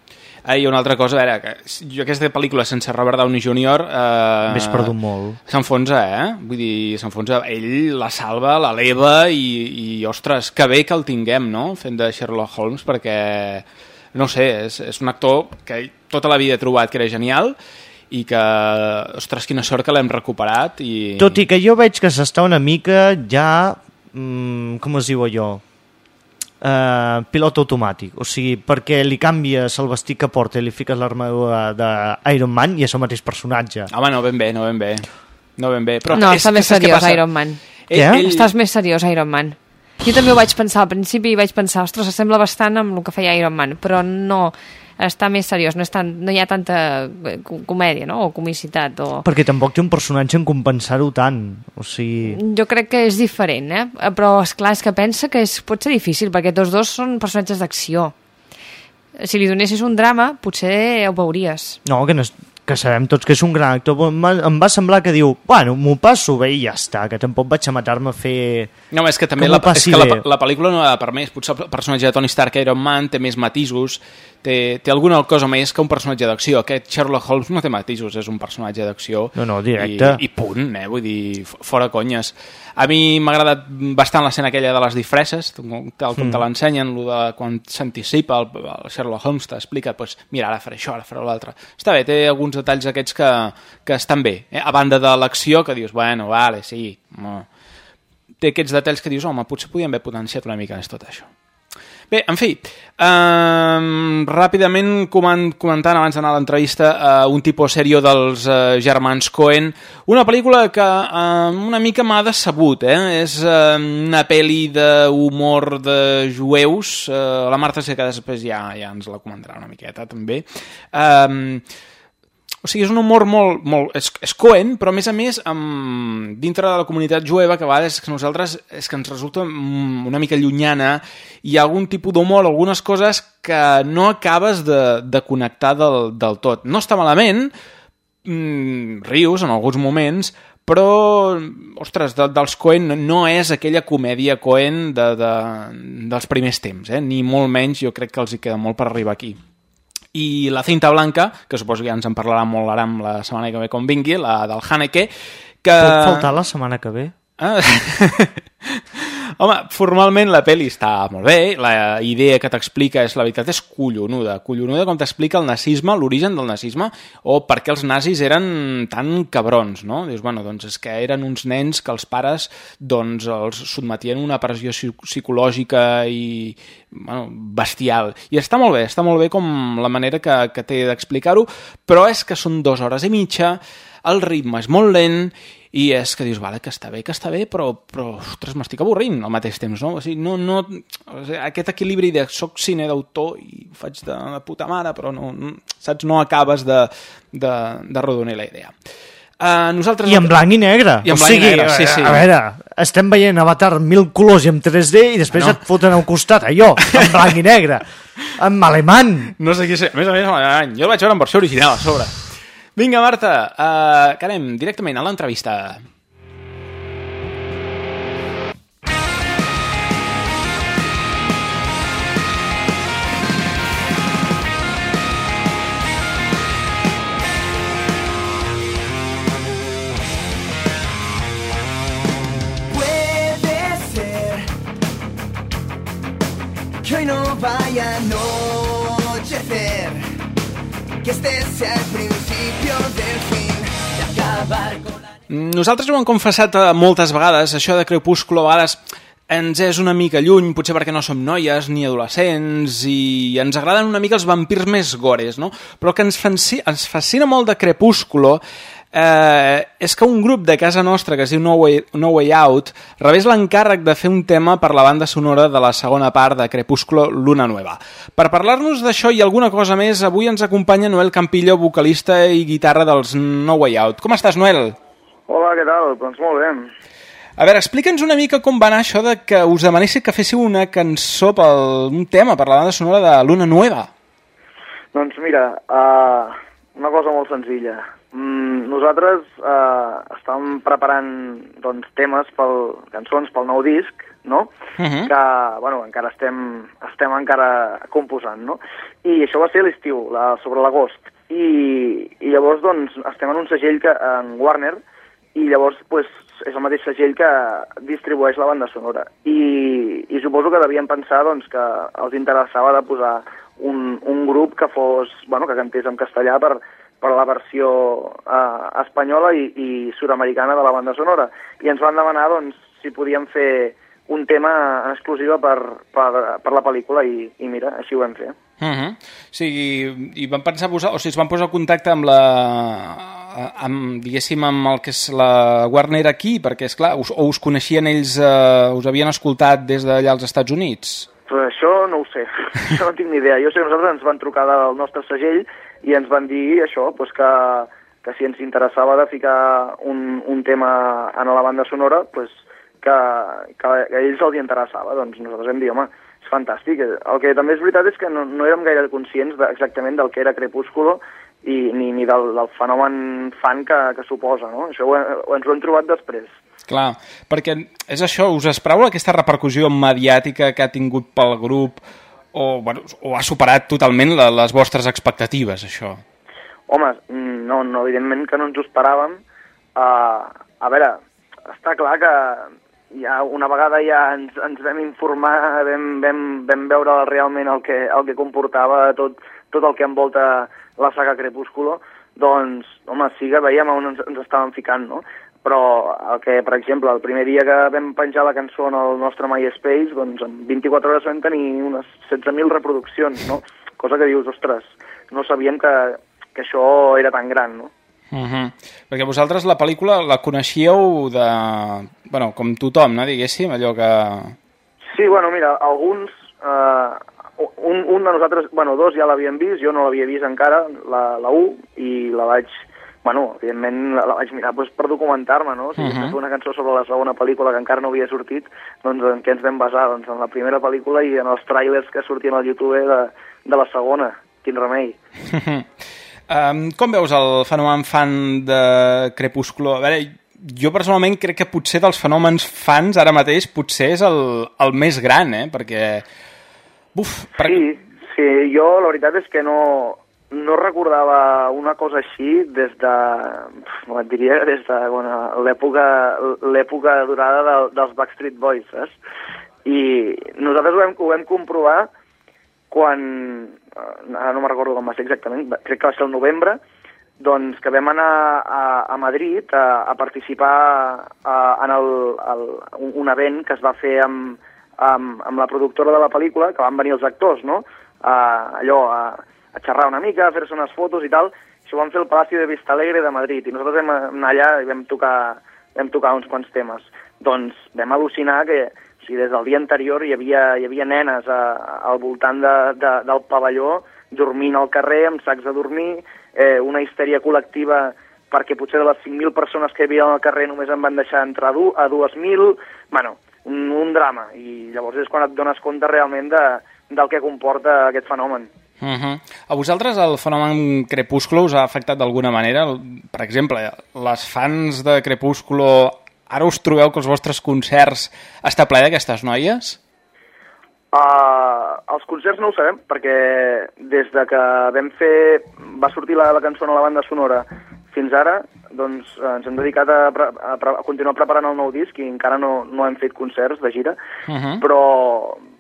Ah, i una altra cosa, a veure, que jo aquesta pel·lícula sense Robert Downey Jr. Eh, M'he perdut molt. S'enfonsa, eh? Vull dir, s'enfonsa. Ell la salva, l'eleva i, i, ostres, que bé que el tinguem, no?, fent de Sherlock Holmes, perquè, no sé, és, és un actor que tota la vida he trobat que era genial i que, ostres, quina sort que l'hem recuperat i... Tot i que jo veig que s'està una mica ja... Mm, com es diu allò? Uh, pilot automàtic, o sigui, perquè li canvies el vestit que porta i li fiques l'armadura d'Iron Man i és el mateix personatge. Home, no ben bé, no ben bé. No ben bé. Però no, és, està més seriós passa? Iron Man. Ell, Què? ell, Estàs més seriós Iron Man. Jo també ho vaig pensar al principi i vaig pensar, ostres, s'assembla bastant amb el que feia Iron Man, però no, està més seriós, no, és tan, no hi ha tanta eh, co- comèdia, no?, o comicitat, o... Perquè tampoc té un personatge en compensar-ho tant. O sigui... Jo crec que és diferent, eh? Però, és clar és que pensa que és, pot ser difícil, perquè tots dos són personatges d'acció. Si li donessis un drama, potser ho veuries. No, que, no és, que sabem tots que és un gran actor. Em va, em va semblar que diu, bueno, m'ho passo bé i ja està, que tampoc vaig a matar-me a fer... No, és que també Que la, és que la, la pel·lícula no ha permès. Potser el personatge de Tony Stark Iron Man té més matisos, té, té alguna cosa més que un personatge d'acció. Aquest Sherlock Holmes no té matisos, és un personatge d'acció. No, no, directe. I, I punt, eh? Vull dir, fora conyes. A mi m'ha agradat bastant l'escena aquella de les disfresses, tal com Mm. te l'ensenyen, de quan s'anticipa el, el Sherlock Holmes, t'explica, pues, mira, ara faré això, ara faré l'altre. Està bé, té alguns detalls aquests que, que estan bé. Eh? A banda de l'acció, que dius, bueno, vale, sí, no. té aquests detalls que dius, home, potser podíem haver potenciat una mica més tot això. Bé, en fi, um, ràpidament coment, comentant abans d'anar a l'entrevista uh, un tipus serió dels uh, germans Cohen, una pel·lícula que uh, una mica m'ha decebut, eh? és uh, una pel·li d'humor de jueus, uh, la Marta sé que després ja, ja ens la comentarà una miqueta també, um, o sigui, és un humor molt... molt és, és coent, però a més a més, amb, dintre de la comunitat jueva, que a vegades que nosaltres és que ens resulta mm, una mica llunyana, hi ha algun tipus d'humor, algunes coses que no acabes de, de connectar del, del tot. No està malament, mm, rius en alguns moments, però, ostres, de, dels Coen no és aquella comèdia Coen de, de, dels primers temps, eh? ni molt menys, jo crec que els hi queda molt per arribar aquí i la cinta blanca, que suposo que ja ens en parlarà molt l'Aram la setmana que ve com vingui, la del Haneke, que... Pot faltar la setmana que ve? Ah. [LAUGHS] Home, formalment la pel·li està molt bé, la idea que t'explica és, la veritat, és collonuda. Collonuda com t'explica el nazisme, l'origen del nazisme, o per què els nazis eren tan cabrons, no? Dius, bueno, doncs és que eren uns nens que els pares doncs, els sotmetien una pressió psicològica i bueno, bestial. I està molt bé, està molt bé com la manera que, que té d'explicar-ho, però és que són dues hores i mitja, el ritme és molt lent i és que dius, vale, que està bé, que està bé, però, però ostres, m'estic avorrint al mateix temps, no? O sigui, no, no, o sigui, aquest equilibri de soc cine d'autor i ho faig de, de puta mare, però no, no, saps, no acabes de, de, de rodonir la idea. Uh, nosaltres... I en blanc i negre. I en o blanc sigui, i negre, sí, sí. A veure, estem veient Avatar mil colors i en 3D i després No. no. et foten al costat allò, en blanc i negre, [LAUGHS] en alemany. No sé qui sé. A més a més, alemany. jo el vaig veure en versió original a sobre. Vinga, Marta, uh, que anem directament a l'entrevista. Puede ser que hoy no vaya anochecer, que este sea el principio del fin de acabar con la... Nosaltres ho hem confessat eh, moltes vegades, això de Crepúsculo a vegades ens és una mica lluny, potser perquè no som noies ni adolescents i ens agraden una mica els vampirs més gores, no? Però el que ens, fanci, ens fascina molt de Crepúsculo eh, és que un grup de casa nostra que es diu No Way, no Way Out rebés l'encàrrec de fer un tema per la banda sonora de la segona part de Crepúsculo Luna Nueva. Per parlar-nos d'això i alguna cosa més, avui ens acompanya Noel Campillo, vocalista i guitarra dels No Way Out. Com estàs, Noel? Hola, què tal? Doncs molt bé. A veure, explica'ns una mica com va anar això de que us demanessin que féssiu una cançó, pel, un tema per la banda sonora de Luna Nueva. Doncs mira, uh, una cosa molt senzilla. Mm, nosaltres uh, estàvem preparant doncs, temes, pel, cançons pel nou disc, no? Uh -huh. que, bueno, encara estem, estem encara composant, no? I això va ser l'estiu, la, sobre l'agost. I, I llavors, doncs, estem en un segell que, en Warner, i llavors, pues, és el mateix segell que distribueix la banda sonora. I, i suposo que devien pensar, doncs, que els interessava de posar un, un grup que fos, bueno, que cantés en castellà per, per la versió eh, espanyola i, i sud-americana de la banda sonora. I ens van demanar, doncs, si podíem fer un tema en exclusiva per, per, per la pel·lícula i, i mira, així ho vam fer. Uh -huh. O sigui, i van pensar posar, o sigui, es van posar en contacte amb la amb, diguéssim, amb el que és la Warner aquí, perquè, és clar, us, o us coneixien ells, eh, us havien escoltat des d'allà als Estats Units? Però això no ho sé, [LAUGHS] això no tinc ni idea. Jo sé que nosaltres ens van trucar del nostre segell i ens van dir això, doncs que, que si ens interessava de ficar un, un tema en la banda sonora, doncs que, que a ells els interessava. Doncs nosaltres vam dir, home, és fantàstic. El que també és veritat és que no, no érem gaire conscients de, exactament del que era Crepúsculo i ni, ni del, del fenomen fan que, que suposa, no? Això ho, ho, ens ho hem trobat després. Clar, perquè és això, us espereu aquesta repercussió mediàtica que ha tingut pel grup o, bueno, o ha superat totalment la, les vostres expectatives, això? Home, no, no, evidentment que no ens ho esperàvem. Uh, a veure, està clar que ja una vegada ja ens, ens vam informar, vam, vam, vam veure realment el que, el que comportava tot, tot el que envolta la saga Crepúsculo, doncs, home, sí que veiem on ens, ens estàvem ficant, no? Però el que, per exemple, el primer dia que vam penjar la cançó en el nostre MySpace, doncs en 24 hores vam tenir unes 16.000 reproduccions, no? Cosa que dius, ostres, no sabíem que, que això era tan gran, no? Uh -huh. Perquè vosaltres la pel·lícula la coneixíeu de... Bueno, com tothom, no? Diguéssim, allò que... Sí, bueno, mira, alguns... Eh, un, un de nosaltres, bueno, dos ja l'havien vist, jo no l'havia vist encara, la, la 1, i la vaig... Bueno, evidentment la, la vaig mirar doncs, per documentar-me, no? Si uh Mhm. -huh. fer una cançó sobre la segona pel·lícula que encara no havia sortit, doncs en què ens vam basar? Doncs en la primera pel·lícula i en els trailers que sortien al YouTube de, de la segona. Quin remei. [LAUGHS] um, com veus el fenomen fan de Crepúsculo? A veure, jo personalment crec que potser dels fenòmens fans ara mateix potser és el, el més gran, eh? Perquè... Uf, per... Sí, sí, jo la veritat és que no, no recordava una cosa així des de, et diria, des de bueno, l'època durada de, dels Backstreet Boys, saps? I nosaltres ho vam, ho vam comprovar quan, eh, ara no me'n recordo com va ser exactament, crec que va ser el novembre, doncs que vam anar a, a Madrid a, a participar a, en el, el, un event que es va fer amb, amb, amb la productora de la pel·lícula, que van venir els actors, no? A, allò, a, a xerrar una mica, a fer-se unes fotos i tal. Això ho vam fer al Palacio de Vista Alegre de Madrid i nosaltres vam anar allà i vam tocar, vam tocar uns quants temes. Doncs vam al·lucinar que o sigui, des del dia anterior hi havia, hi havia nenes a, al voltant de, de, del pavelló dormint al carrer amb sacs de dormir, eh, una histèria col·lectiva perquè potser de les 5.000 persones que hi havia al carrer només en van deixar entrar a 2.000, bueno, un, un drama. I llavors és quan et dones compte realment de, del que comporta aquest fenomen. Uh -huh. A vosaltres el fenomen Crepúsculo us ha afectat d'alguna manera? Per exemple, les fans de Crepúsculo ara us trobeu que els vostres concerts està ple d'aquestes noies? Uh, els concerts no ho sabem, perquè des de que vam fer... va sortir la, la cançó a la banda sonora fins ara, doncs eh, ens hem dedicat a, pre a, pre a continuar preparant el nou disc i encara no, no hem fet concerts de gira, Uh -huh. però,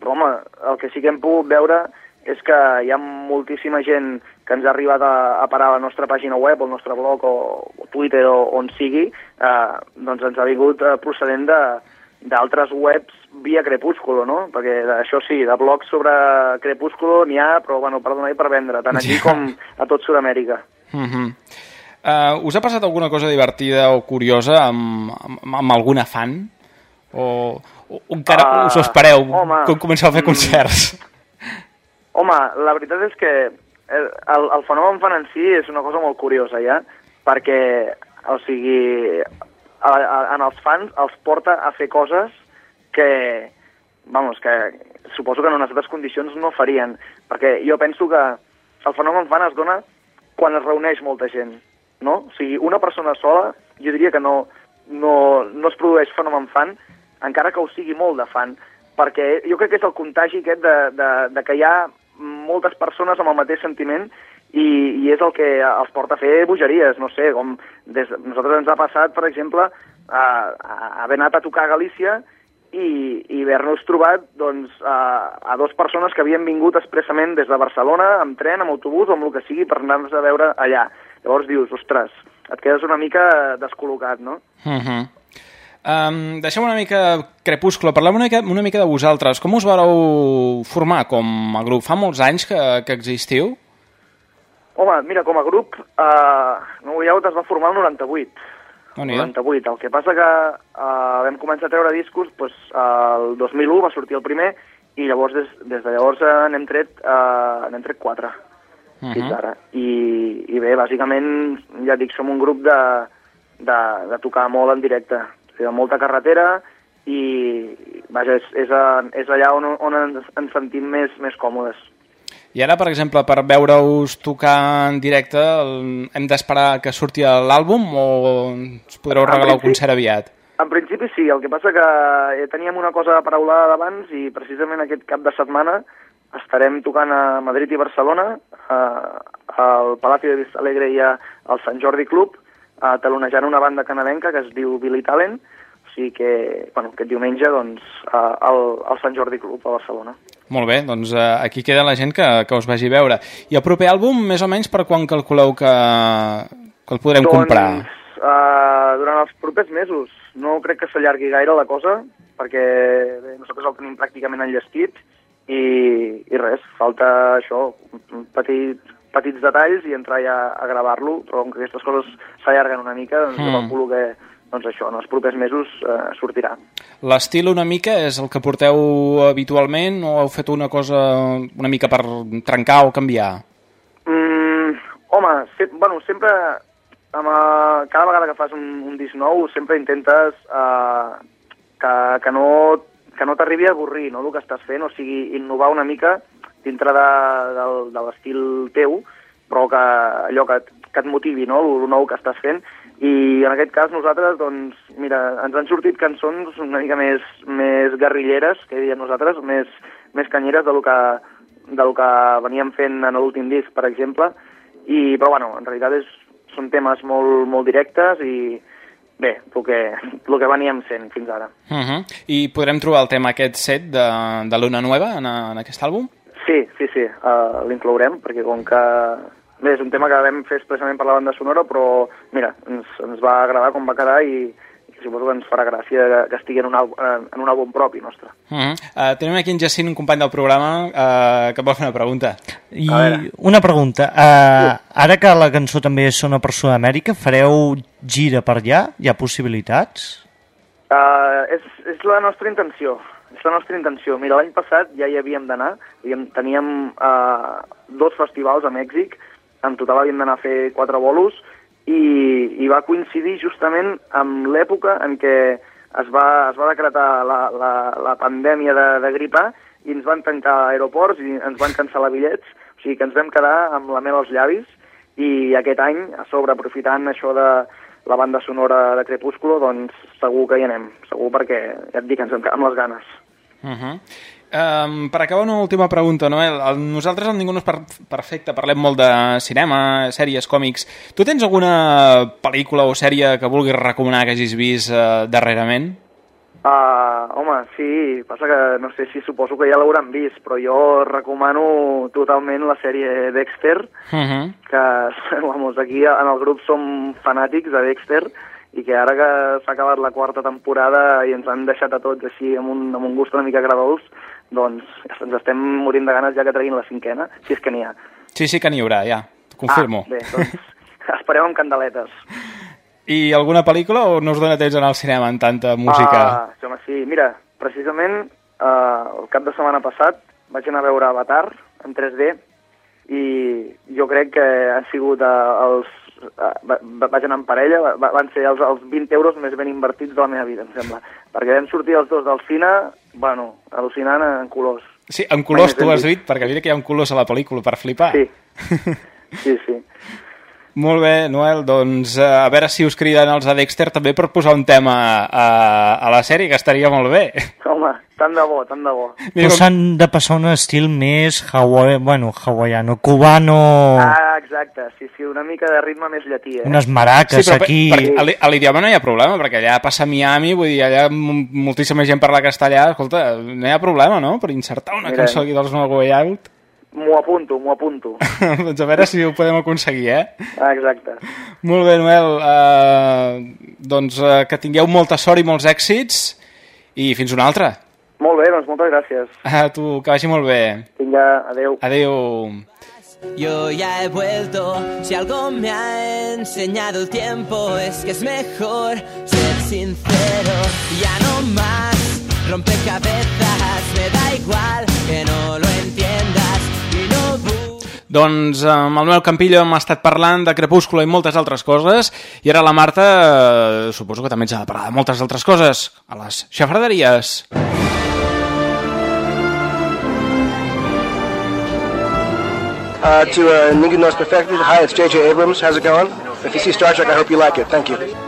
però home, el que sí que hem pogut veure és que hi ha moltíssima gent que ens ha arribat a, a parar a la nostra pàgina web, o al nostre blog, o, o Twitter, o on sigui, eh, doncs ens ha vingut eh, procedent de d'altres webs via Crepúsculo, no? Perquè això sí, de blogs sobre Crepúsculo n'hi ha, però bueno, per donar i per vendre, tant aquí Ja. com a tot Sud-amèrica. Uh -huh. uh, us ha passat alguna cosa divertida o curiosa amb, amb, amb alguna fan? O, o encara Ah, us ho espereu home, quan comenceu a fer mm. Home, la veritat és que el, el, el fenomen fan en si és una cosa molt curiosa, ja, perquè, o sigui, a, a, en els fans els porta a fer coses que, vamos, que suposo que en unes altres condicions no farien, perquè jo penso que el fenomen fan es dona quan es reuneix molta gent, no? O sigui, una persona sola, jo diria que no, no, no es produeix fenomen fan, encara que ho sigui molt de fan, perquè jo crec que és el contagi aquest de, de, de que hi ha moltes persones amb el mateix sentiment i, i és el que els porta a fer bogeries, no sé, com des, nosaltres ens ha passat, per exemple, a, a haver anat a tocar a Galícia i, i haver-nos trobat doncs, a, a dues persones que havien vingut expressament des de Barcelona, amb tren, amb autobús o amb el que sigui, per anar-nos a veure allà. Llavors dius, ostres, et quedes una mica descol·locat, no? Uh -huh. Um, deixem una mica Crepúsculo, parlem una mica, una mica de vosaltres. Com us vareu formar com a grup? Fa molts anys que, que existiu? Home, mira, com a grup, eh, No Way Out es va formar el 98. No El 98. El que passa que eh, vam començar a treure discos, doncs, el 2001 va sortir el primer, i llavors des, des de llavors eh, n'hem tret, n'hem tret quatre, Uh fins -huh. ara. I, I bé, bàsicament, ja dic, som un grup de, de, de tocar molt en directe, de molta carretera, i vaja, és, és, a, és allà on, on ens, ens sentim més, més còmodes. I ara, per exemple, per veure-us tocar en directe, el, hem d'esperar que surti l'àlbum o ens podreu En regalar principi- concert aviat? En principi sí, el que passa que eh, teníem una cosa paraulada d'abans i precisament aquest cap de setmana estarem tocant a Madrid i Barcelona, a, al Palacio de Vista Alegre i al Sant Jordi Club, a talonejant una banda canadenca que es diu Billy Talent, o sigui que, bueno, aquest diumenge, doncs, a- al, al Sant Jordi Club a Barcelona. Molt bé, doncs eh, aquí queda la gent que, que us vagi a veure. I el proper àlbum, més o menys, per quan calculeu que, que el podrem doncs, comprar? Uh, durant els propers mesos. No crec que s'allargui gaire la cosa, perquè bé, nosaltres el tenim pràcticament enllestit i, i res, falta això, petit, petits detalls i entrar ja a gravar-lo, però com que aquestes coses s'allarguen una mica, doncs Mm. jo calculo que doncs això, en els propers mesos eh, sortirà. L'estil una mica és el que porteu habitualment o heu fet una cosa una mica per trencar o canviar? Mm, home, se, bueno, sempre, amb, uh, cada vegada que fas un, un disc nou, sempre intentes uh, que, que no, que no t'arribi a avorrir no, el que estàs fent, o sigui, innovar una mica dintre de, de, de l'estil teu, però que allò que, que et motivi, no?, el, nou que estàs fent. I en aquest cas nosaltres, doncs, mira, ens han sortit cançons una mica més, més guerrilleres, que diem nosaltres, més, més canyeres de lo que, del que veníem fent en l'últim disc, per exemple, i, però bueno, en realitat és, són temes molt, molt directes i bé, el que, el que veníem sent fins ara. Uh -huh. I podrem trobar el tema aquest set de, de Luna Nueva en, en aquest àlbum? Sí, sí, sí, uh, l'inclourem, perquè com que... Bé, és un tema que vam fer expressament per la banda sonora, però mira, ens, ens va agradar com va quedar i, i suposo que ens farà gràcia que, que estigui en un, àlbum, en un àlbum propi nostre. Uh -huh. uh, tenim aquí en Jacint, un company del programa, uh, que et vol fer una pregunta. I una pregunta. Uh, ara que la cançó també sona per Sud-amèrica, fareu gira per allà? Hi ha possibilitats? Uh, és, és la nostra intenció, és la nostra intenció. Mira, l'any passat ja hi havíem d'anar, teníem uh, dos festivals a Mèxic, en total havíem d'anar a fer quatre bolos, i, i va coincidir justament amb l'època en què es va, es va decretar la, la, la pandèmia de, de grip A i ens van tancar aeroports i ens van cancel·lar bitllets, o sigui que ens vam quedar amb la mel als llavis i aquest any, a sobre, aprofitant això de la banda sonora de Crepúsculo, doncs segur que hi anem, segur perquè, ja et dic, ens quedat amb les ganes. Uh -huh. Um, per acabar una última pregunta, Noel. El, nosaltres, el Ningú no és per, perfecte, parlem molt de cinema, sèries, còmics. Tu tens alguna pel·lícula o sèrie que vulguis recomanar que hagis vist uh, darrerament? Uh, home, sí, passa que no sé si suposo que ja l'hauran vist, però jo recomano totalment la sèrie Dexter, Uh -huh. que, [LAUGHS] vamos, aquí en el grup som fanàtics de Dexter, i que ara que s'ha acabat la quarta temporada i ens han deixat a tots així amb un, amb un gust una mica agradols, doncs ens estem morint de ganes ja que treguin la cinquena, si és que n'hi ha. Sí, sí que n'hi haurà, ja. Confirmo. Ah, bé, doncs [LAUGHS] esperem amb candeletes. I alguna pel·lícula o no us dona temps d'anar al cinema en tanta música? Ah, sí, home, sí. Mira, precisament uh, el cap de setmana passat vaig anar a veure Avatar en 3D i jo crec que han sigut uh, els... Va, vaig anar en parella, va, van ser els, els 20 euros més ben invertits de la meva vida, em sembla. Perquè vam sortir els dos del cine, bueno, al·lucinant en colors. Sí, en colors tu has dit, perquè mira que hi ha un colors a la pel·lícula per flipar. Sí, [LAUGHS] sí, sí. Molt bé, Noel, doncs eh, a veure si us criden els de Dexter també per posar un tema a, a la sèrie, que estaria molt bé. Home, tant de bo, tant de bo. Però s'han de passar un estil més hawaii, bueno, hawaiano, cubano... Ah, exacte, sí, sí, una mica de ritme més llatí, eh? Unes maraques però aquí... Per, per, a l'idioma no hi ha problema, perquè allà passa a Miami, vull dir, allà moltíssima gent parla castellà, escolta, no hi ha problema, no?, per insertar una Mira. cançó aquí dels No Way Out. M'ho apunto, m'ho apunto. [LAUGHS] doncs a veure si ho podem aconseguir, eh? Ah, exacte. Molt bé, Noel, uh, doncs uh, que tingueu molta sort i molts èxits, i fins una altra. Molt bé, doncs moltes gràcies. A tu, que vagi molt bé. Vinga, adeu. Adeu. Yo ya he vuelto, si algo me ha enseñado el tiempo es que es mejor ser sincero, ya no más rompecabezas, me da igual que no lo entiendas Doncs eh, amb el Noel Campillo hem estat parlant de Crepúsculo i moltes altres coses, i ara la Marta eh, suposo que també ens ha de parlar de moltes altres coses, a les xafarderies. Uh, to uh, Nigga Knows Perfected, hi, it's J.J. Abrams. How's it going? If you see Star Trek, I hope you like it. Thank you.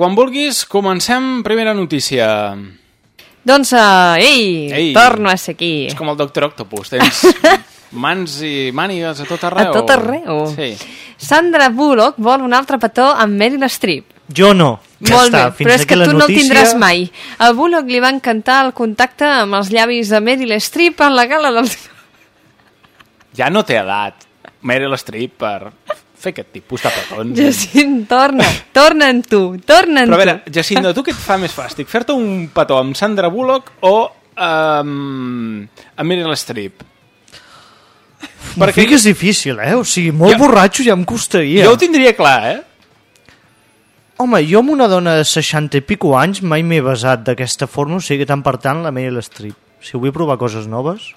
Quan vulguis, comencem primera notícia. Doncs, uh, ei, Ei. torno a ser aquí. És com el Doctor Octopus, tens [LAUGHS] mans i mànigues a tot arreu. A tot arreu. Sí. Sandra Bullock vol un altre petó amb Meryl Streep. Jo no. Ja Molt està, bé, fins però és que tu no el notícia. tindràs mai. A Bullock li va encantar el contacte amb els llavis de Meryl Streep en la gala del... Ja no té edat. Meryl Streep per fer aquest tipus de petons. Jacint, torna, torna en tu, torna en Però a veure, tu. Jacinda, tu què et fa més fàstic? Fer-te un petó amb Sandra Bullock o um, amb Meryl Streep? Perquè... Perquè- que és difícil, eh? O sigui, molt Jo- borratxo ja em costaria. Jo ho tindria clar, eh? Home, jo amb una dona de 60 i pico anys mai m'he basat d'aquesta forma, o sigui que tant per tant la Meryl Streep. Si vull provar coses noves...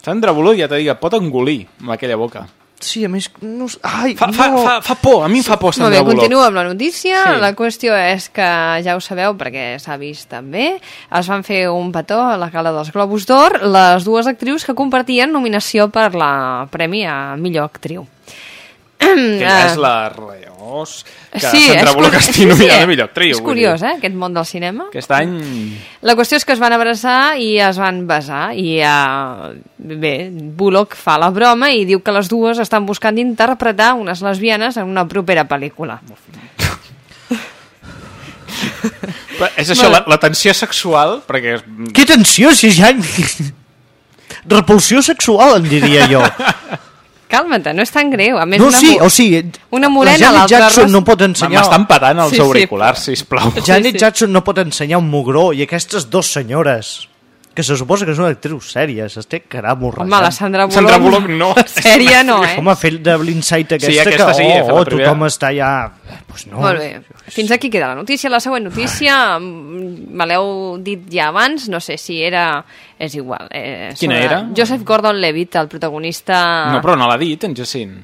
Sandra Bullock, ja t'he dit, pot engolir amb aquella boca. Sí, a més... No... Ai, Fa, no. fa, fa, fa por, a mi em fa por Molt Sandra bé, Bullock. continuo amb la notícia. Sí. La qüestió és que, ja ho sabeu, perquè s'ha vist també, es van fer un petó a la gala dels Globus d'Or les dues actrius que compartien nominació per la Premi a millor actriu. Que ja és Eh, la Reós, que sí, Sandra Bullock nominada sí, a millor actriu. És curiós, eh, aquest món del cinema. Aquest any... La qüestió és que es van abraçar i es van besar i uh, bé, Bullock fa la broma i diu que les dues estan buscant interpretar unes lesbianes en una propera pel·lícula. Però [LAUGHS] és això, la, la tensió sexual, perquè... és- Que tensió, si ja... Repulsió sexual, en diria jo. [LAUGHS] Calma't, no és tan greu. A més, No, una, sí, o sigui... una la morena, Janet l'altra Jackson rosa... no pot ensenyar... M'estan patant els Sí, sí. auriculars, sisplau. Janet Sí, sí. Jackson no pot ensenyar un mugró i aquestes dos senyores que se suposa que és una actriu sèria, s'esté cara borratxant. Home, la Sandra Bullock... Sandra Bullock no. [LAUGHS] Sèria no, eh? Home, fer de l'insight aquesta, Sí, aquesta que sí, oh, oh, tothom està ja... Pues no. Molt bé. Fins aquí queda la notícia. La següent notícia, me l'heu dit ja abans, no sé si era... És igual. Eh, Quina era? Joseph Gordon-Levitt, el protagonista... No, però no l'ha dit, en Jacint.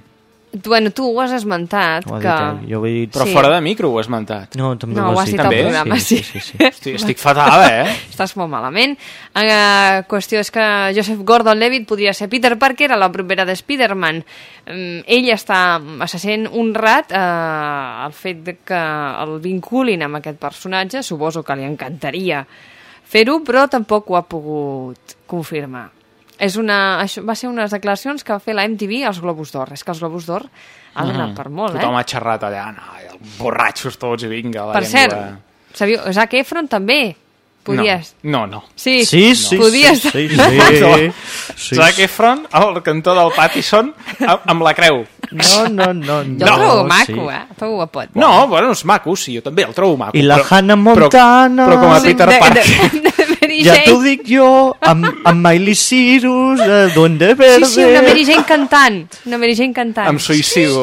Bueno, tu ho has esmentat, Ho dit que... ell, jo ho he dit. Però Sí. fora de micro ho has esmentat. No, també No, ho has dit al També? programa, sí. sí, sí. Hosti, estic fatal, eh? [LAUGHS] Estàs molt malament. La qüestió és que Joseph Gordon-Levitt podria ser Peter Parker a la propera de Spider-Man. Mm, ell està, se sent honrat eh, el fet de que el vinculin amb aquest personatge. Suposo que li encantaria fer-ho, però tampoc ho ha pogut confirmar. És una, això va ser unes declaracions que va fer la MTV als Globus d'Or. És que els Globus d'Or han anat per molt, eh? Mhm. Tothom ha xerrat allà, no, borratxos tots i vinga. La Per llengua. cert, sabíeu, Zac Efron també podies... No, no. no. Sí, Sí, sí, podies... sí, sí, [LAUGHS] sí. sí. Zac Efron al cantó del Pattison amb, amb la creu. No, no, no. Jo no, el trobo sí. maco, eh? El trobo guapot. No, bueno, és maco, sí, jo també el trobo maco. I la però, Hannah però- Montana. Però, com a Sí, Peter de- Parker. de- de Mary Ja Jane. t'ho dic jo, amb, amb Miley Cyrus, eh, Duende Sí, Verde... sí, una Mary Jane cantant. Una Mary Jane cantant. Em suïcido.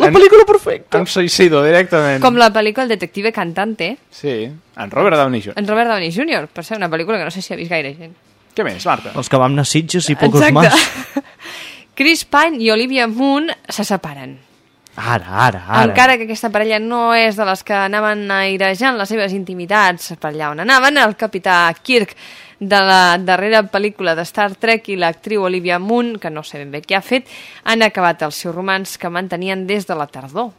La pel·lícula perfecta. Em suïcido directament. Com la pel·lícula El detective cantante, Sí, en Robert Downey Jr. en Robert Downey Jr. Per ser una pel·lícula que no sé si ha vist gaire gent. Què més, Marta? Els que vam anar Sitges i pocos Exacte. más. [LAUGHS] Chris Pine i Olivia Munn se separen. Ara, ara, ara. Encara que aquesta parella no és de les que anaven airejant les seves intimitats per allà on anaven, el capità Kirk de la darrera pel·lícula de Star Trek i l'actriu Olivia Munn, que no sé ben bé què ha fet, han acabat el seu romans que mantenien des de la tardor.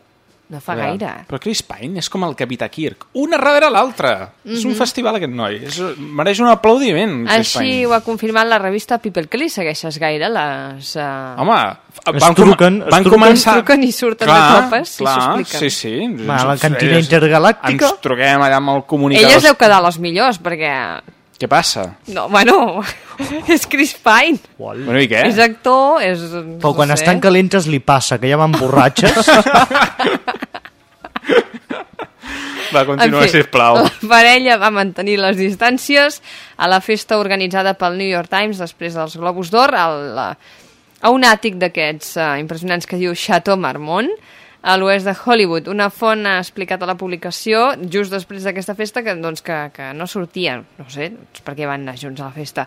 No fa Ja. gaire. Però Chris Pine és com el Capità Kirk. Una darrere l'altra. És un festival, aquest noi. És, mereix un aplaudiment, Chris Mhm. Així Pine. ho ha confirmat la revista People, que li segueixes gaire les... Uh... Home, Es van, truquen, com, es van truquen. començar... Truquen i surten clar, de copes i clar, s'ho expliquen. Sí, sí. Va, la cantina intergalàctica. Ens truquem allà amb el comunicador. Ella es deu quedar les millors, perquè... Què passa? No, bueno, [LAUGHS] és Chris Pine. Bueno, i què? És actor, és... Però quan no sé. estan calentes li passa, que ja van borratxes. [LAUGHS] Va, continua, En fi, sisplau. La parella va mantenir les distàncies a la festa organitzada pel New York Times després dels Globus d'Or a un àtic d'aquests uh, impressionants que diu Chateau Marmont a l'oest de Hollywood. Una font ha explicat a la publicació, just després d'aquesta festa, que, doncs, que, que no sortien. No sé doncs, per què van anar junts a la festa.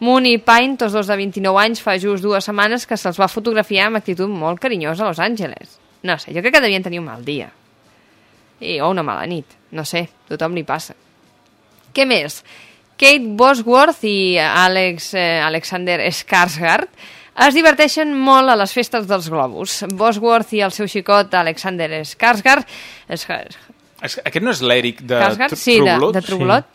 Moon i Pine, tots dos de 29 anys, fa just dues setmanes que se'ls va fotografiar amb actitud molt carinyosa a Los Angeles. No sé, jo crec que devien tenir un mal dia. I, o una mala nit, no sé, tothom li passa. Què més? Kate Bosworth i Alex, eh, Alexander Skarsgård es diverteixen molt a les festes dels globus. Bosworth i el seu xicot Alexander Skarsgård es, Aquest no és l'Eric de Skarsgård, sí, True de, Blood? de True Blood.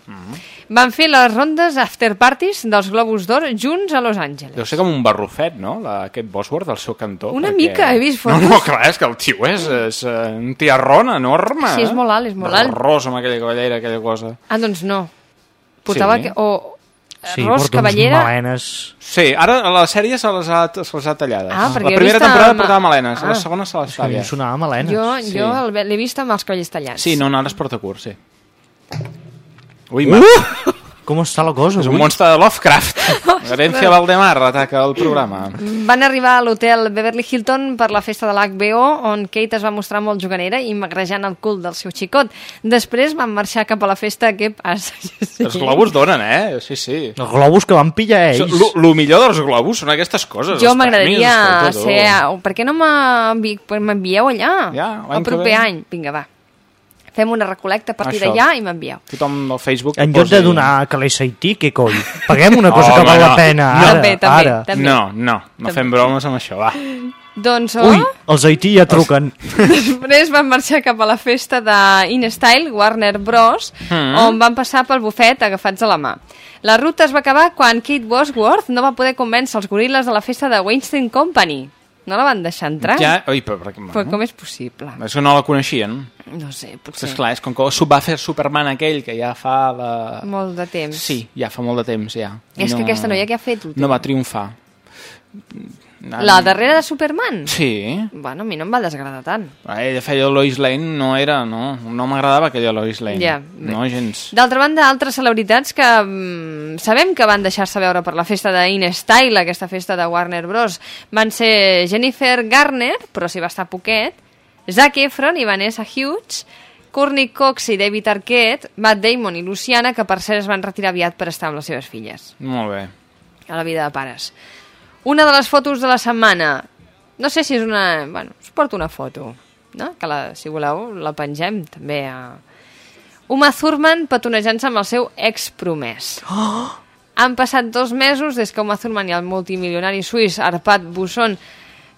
Van fer les rondes after parties dels globus d'or junts a Los Angeles. Deu ser com un barrufet, no? La, aquest Bosworth del seu cantó. Una mica, he vist No, fotos. no, clar, és que el tio és, és eh, un tiarrón enorme. Sí, és molt alt, és molt alt. Ros amb aquella cavallera, aquella cosa. Ah, doncs no. Portava... Sí. Que, o, Sí, Ros Cavallera... melenes... Sí, ara a la sèrie se les ha, se les ha tallades. Ah, perquè la primera temporada amb- portava melenes, a la Ah. segona se les talla. em sonava melenes. Jo, Sí. jo l'he vist amb els cavallers tallats. Sí, no, no, ara es porta curt, sí. Ui, Uh! [LAUGHS] Com està la cosa? és un monstre de Lovecraft. [LAUGHS] Herència Valdemar ataca el programa. Van arribar a l'hotel Beverly Hilton per la festa de l'HBO, on Kate es va mostrar molt juganera i magrejant el cul del seu xicot. Després van marxar cap a la festa. Què passa? [LAUGHS] Els globus donen, eh? Sí, sí. Els globus que van pillar ells. Lo, lo millor dels globus són aquestes coses. Jo m'agradaria ser... Per què no m'envi- m'envieu allà? Ja, l'any el proper any. Vinga, va. Fem una recolecta a partir d'allà i m'envieu. Tothom al Facebook... En lloc de donar a l'SAT, què coi? Paguem una cosa [LAUGHS] Home, que val no. la pena, No. ara. També, també, ara. també. No, no, no fem bromes amb això, va. Doncs, oh, Ui, els Haití ja truquen. [LAUGHS] després van marxar cap a la festa de InStyle, Warner Bros., Mm. on van passar pel bufet agafats a la mà. La ruta es va acabar quan Kate Bosworth no va poder convèncer els goril·les de la festa de Weinstein Company. No la van deixar entrar? Ja, oi, però, però, Però com és possible? És que no la coneixien. No sé, potser. Esclar, és com que va fer Superman aquell, que ja fa la... Molt de temps. Sí, ja fa molt de temps, ja. I És que aquesta noia què ha fet? No va triomfar. La darrera de Superman? Sí. Bueno, a mi no em va desagradar tant. Ella feia Lois Lane, no era, no, no m'agradava aquella Lois Lane. Ja, no, gens. D'altra banda, altres celebritats que mm, sabem que van deixar-se veure per la festa de InStyle, aquesta festa de Warner Bros. Van ser Jennifer Garner, però si va estar poquet, Zac Efron i Vanessa Hughes, Courtney Cox i David Arquette, Matt Damon i Luciana, que per cert es van retirar aviat per estar amb les seves filles, Molt bé. a la vida de pares. Una de les fotos de la setmana, no sé si és una... Bueno, us porto una foto, no? que la, si voleu la pengem també a... Uma Thurman petonejant-se amb el seu ex-promès. Oh! [GASPS] Han passat dos mesos des que Uma Thurman i el multimilionari suís Arpad Busson,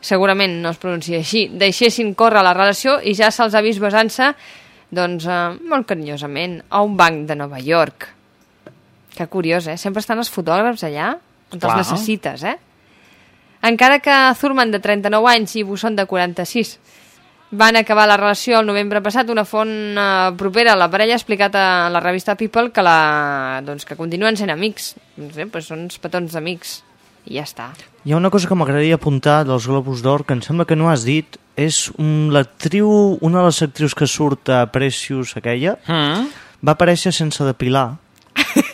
segurament no es pronuncia així, deixessin córrer la relació i ja se'ls ha vist besant-se doncs, eh, molt carinyosament, a un banc de Nova York. Que curiós, eh? Sempre estan els fotògrafs allà, on Clar. els necessites, eh? Encara que Thurman, de 39 anys, i Busson, de 46, van acabar la relació el novembre passat, una font eh, propera a la parella ha explicat a la revista People que, la, doncs, que continuen sent amics. No sé, doncs són uns petons d'amics. I ja està. Hi ha una cosa que m'agradaria apuntar dels Globus d'Or, que em sembla que no has dit, és un- l'actriu, una de les actrius que surt a Precious, aquella, Mm. va aparèixer sense depilar [LAUGHS]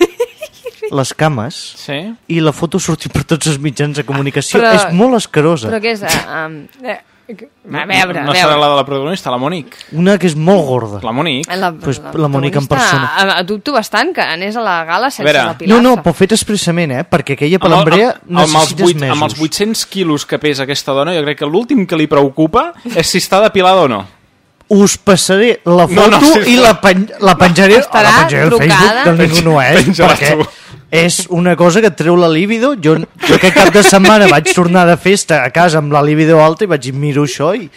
les cames sí? i la foto sortir per tots els mitjans de comunicació. Però- és molt escarosa. Però què és? Um, eh, a veure, no a serà la de la protagonista, la Monique. Una que és molt gorda. La Monique. La, Pues la Mònica en protagonista, persona. eh, Dubto bastant que anés a la gala sense veure. No, depilar-se. no, però fet expressament, eh? Perquè aquella Amb, el- palambrea amb, amb, els necessites 8, mesos. amb els 800 quilos que pesa aquesta dona, jo crec que l'últim que li preocupa és si està depilada o no. Us passaré la No, foto no, sisplau. i la, pen la penjaré, Estarà la penjaré al trucada. Facebook del Ningú no és, Penjaràs perquè tu. És una cosa que et treu la libido. Jo, jo aquest cap de setmana [LAUGHS] vaig tornar de festa a casa amb la libido alta i vaig dir, miro això i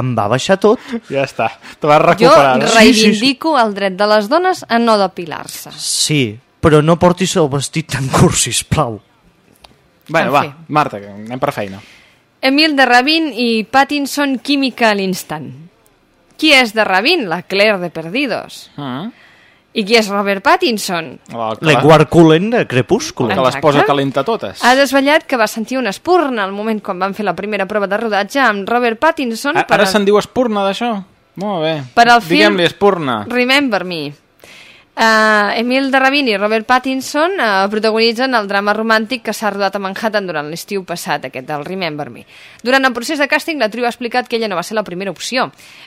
em va baixar tot. Ja està, te vas Jo recuperar. no? reivindico el dret de les dones a no depilar-se. Sí, però no portis el vestit tan curt, sisplau. Bueno, En va, fi. Marta, anem per feina. Emil de Rabin i Pattinson química a l'instant. Qui és de Rabin? La Claire de Perdidos. Mm. I qui és Robert Pattinson? L'Edward Cullen de Crepúsculo. que les posa calenta totes. Ha desvetllat que va sentir un espurna al moment quan van fer la primera prova de rodatge amb Robert Pattinson A- Ara se'n diu espurna d'això? Molt bé. Per al film- Diguem-li espurna. Remember Me. Uh, Emil de Rabin i Robert Pattinson uh, protagonitzen el drama romàntic que s'ha rodat a Manhattan durant l'estiu passat, aquest del Remember Me. Durant el procés de càsting, la trio ha explicat que ella no va ser la primera opció.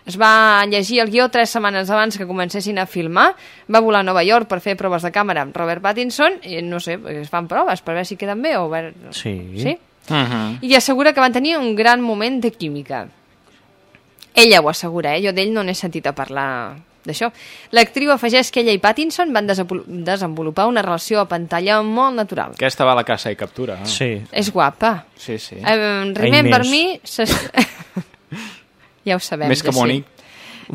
Es va llegir el guió tres setmanes abans que comencessin a filmar, va volar a Nova York per fer proves de càmera amb Robert Pattinson, i no sé, es fan proves per veure si queden bé o... Veure... Sí. Sí? Uh -huh. I assegura que van tenir un gran moment de química. Ella ho assegura, eh? jo d'ell no n'he sentit a parlar d'això. L'actriu afegeix que ella i Pattinson van desenvolupar una relació a pantalla molt natural. Aquesta va a la caça i captura. No? Sí. És guapa. Sí, sí. Um, remember. Me... s'es- [LAUGHS] ja ho sabem. Més que ja sí.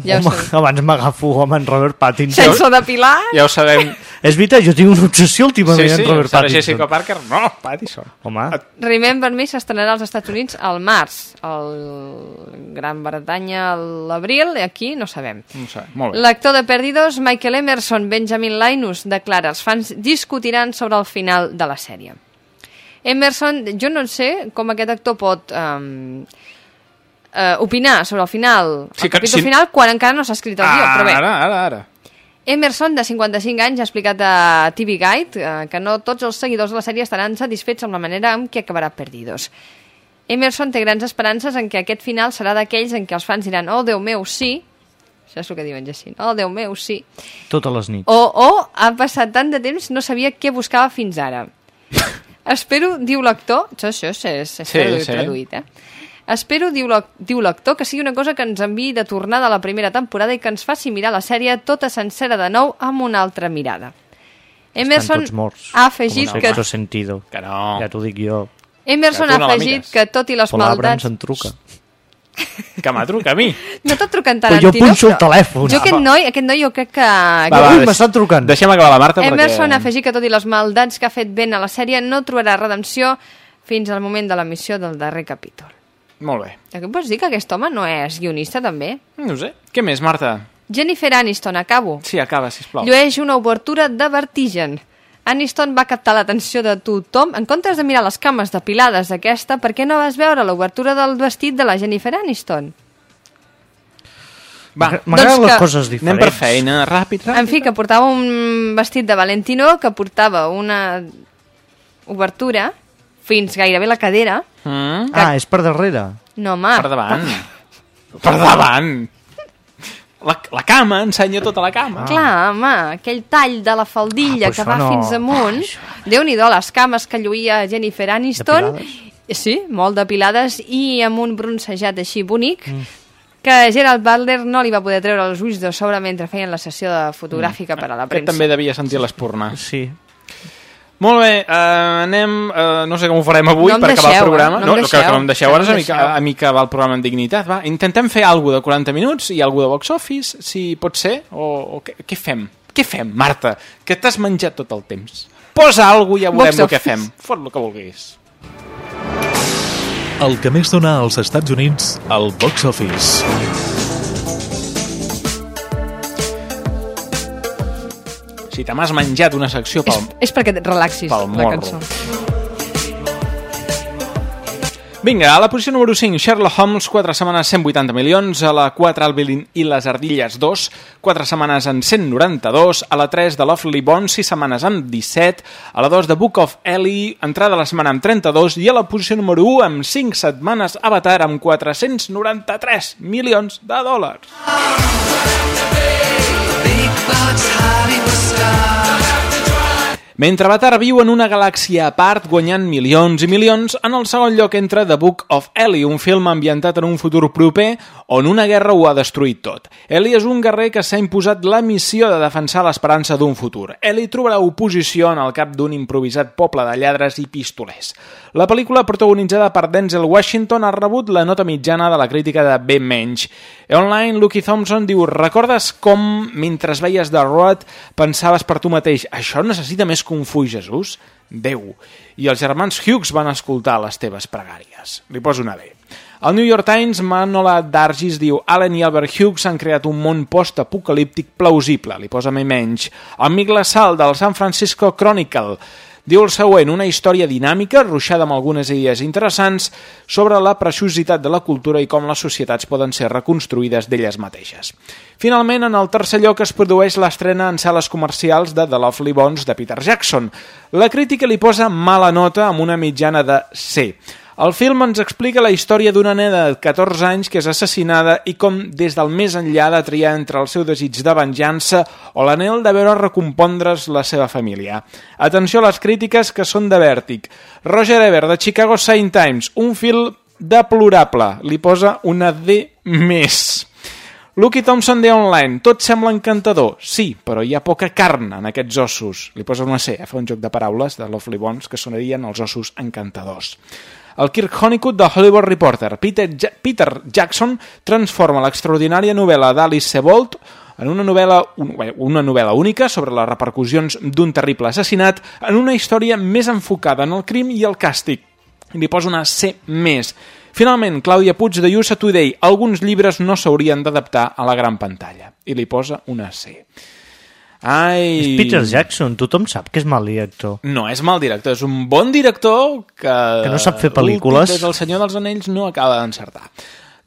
Ja ho Home, sabem. abans m'agafo amb en Robert Pattinson. Sense depilar? Ja ho sabem, És veritat, jo tinc una obsessió últimament Sí, sí, amb Robert Pattinson. Jessica Parker, no, Pattinson. Home, Remember Me s'estrenarà als Estats Units al març, al Gran Bretanya a l'abril, i aquí no sabem. No sé, molt bé. L'actor de Perdidos, Michael Emerson, Benjamin Linus, declara els fans discutiran sobre el final de la sèrie. Emerson, jo no sé com aquest actor pot um, uh, opinar sobre el final, Sí, el capítol sí. final, quan encara no s'ha escrit el guió, però bé. Ara, ara, ara. Emerson, de 55 anys, ha explicat a TV Guide eh, que no tots els seguidors de la sèrie estaran satisfets amb la manera en què acabarà Perdidos. Emerson té grans esperances en que aquest final serà d'aquells en què els fans diran «Oh, Déu meu, sí!» Això és el que diuen Jacint. «Oh, Déu meu, sí!» totes les nits. O, o ha passat tant de temps, no sabia què buscava fins ara. [LAUGHS] Espero, diu l'actor, això, això és, és, és Sí, traduït, sí. traduït, eh? Espero, diu l'ac- diu l'actor, que sigui una cosa que ens enviï de tornada a la primera temporada i que ens faci mirar la sèrie tota sencera de nou amb una altra mirada. Emerson Estan tots morts. ha afegit que... sentido. Que no. Ja t'ho dic jo. Emerson Que ha afegit que tot i les Abrams maldats... em truca. [LAUGHS] Que m'ha trucat a mi. No t'ha trucat Però jo Tarantino, punxo el telèfon. Jo aquest noi, aquest noi jo crec que... Va, que- va, m'estan trucant. Deixem acabar la Marta Emerson ha perquè... afegit que tot i les maldats que ha fet ben a la sèrie no trobarà redempció fins al moment de l'emissió del darrer capítol. Molt bé. Aquí pots dir que aquest home no és guionista, també? No sé. Què més, Marta? Jennifer Aniston, acabo. Sí, acaba, sisplau. Llueix una obertura de vertigen. Aniston va captar l'atenció de tothom. En comptes de mirar les cames depilades d'aquesta, per què no vas veure l'obertura del vestit de la Jennifer Aniston? Va, M'agraden Doncs les que- coses diferents. anem per feina, ràpid, ràpid. En fi, que portava un vestit de Valentino que portava una obertura fins gairebé la cadera. Mm? Ah, és per darrere. No, home. Per davant. Per davant. La, la cama, ensenya tota la cama. Clar, home, aquell tall de la faldilla Ah, que va no- fins amunt. Déu-n'hi-do, les cames que lluïa Jennifer Aniston. Sí, molt depilades i amb un bronzejat així bonic. Mm. que Gerald Butler no li va poder treure els ulls de sobre mentre feien la sessió de fotogràfica per a la Aquest premsa. també devia sentir l'espurna. Sí. Molt bé, uh, anem... Uh, no sé com ho farem avui No per acabar deixeu, el programa. eh? No em que, deixeu. que no em deixeu. No Ara em a mi, que, a mi que va el programa amb dignitat. Va, intentem fer alguna de 40 minuts i alguna de box office, si pot ser. O, o què, què fem? Què fem, Marta? Que t'has menjat tot el temps. Posa alguna i ja veurem Box el que fem. Fot el que vulguis. El que més dona als Estats Units al box office. Si te m'has menjat una secció És, pel... és perquè et relaxis pel la morro. cançó. Vinga, a la posició número 5, Sherlock Holmes, 4 setmanes 180 milions, a la 4 Alvin i les Ardilles 2, 4 setmanes en 192, a la 3 de Lovely Bones, 6 setmanes amb 17, a la 2 de Book of Eli, entrada a la setmana amb 32, i a la posició número 1 amb 5 setmanes Avatar amb 493 milions de dòlars. Salam. Mentre Avatar viu en una galàxia a part, guanyant milions i milions, en el segon lloc entra The Book of Eli, un film ambientat en un futur proper on una guerra ho ha destruït tot. Eli és un guerrer que s'ha imposat la missió de defensar l'esperança d'un futur. Eli trobarà oposició en el cap d'un improvisat poble de lladres i pistolers. La pel·lícula, protagonitzada per Denzel Washington, ha rebut la nota mitjana de la crítica de B menys. Online, Lucky Thompson diu Recordes com, mentre veies The Road, pensaves per tu mateix això necessita més que un full Jesús? Déu. I els germans Hughes van escoltar les teves pregàries. Li poso una B. El New York Times, Manola Dargis diu Allen i Albert Hughes han creat un món post-apocalíptic plausible. Li posa més menys. El Lassal del San Francisco Chronicle Diu el següent, una història dinàmica, ruixada amb algunes idees interessants sobre la preciositat de la cultura i com les societats poden ser reconstruïdes d'elles mateixes. Finalment, en el tercer lloc es produeix l'estrena en sales comercials de The Lovely Bones de Peter Jackson. La crítica li posa mala nota amb una mitjana de C. El film ens explica la història d'una nena de 14 anys que és assassinada i com des del més enllà de triar entre el seu desig de venjança o l'anel de veure recompondre's la seva família. Atenció a les crítiques que són de vèrtic. Roger Ebert, de Chicago Saint Times, un film deplorable. Li posa una D més. Lucky Thompson de Online, tot sembla encantador. Sí, però hi ha poca carn en aquests ossos. Li posa una C, eh? fa un joc de paraules de Lovely Bones que sonarien els ossos encantadors. El Kirk Honeycutt de Hollywood Reporter, Peter, ja Peter Jackson transforma l'extraordinària novel·la d'Alice Sebold en una novel·la, una novel·la única sobre les repercussions d'un terrible assassinat en una història més enfocada en el crim i el càstig. Li posa una C més. Finalment, Clàudia Puig de USA Today. Alguns llibres no s'haurien d'adaptar a la gran pantalla. I li posa una C. Ai... És Peter Jackson, tothom sap que és mal director. No és mal director, és un bon director que... Que no sap fer pel·lícules. Des del Senyor dels Anells no acaba d'encertar.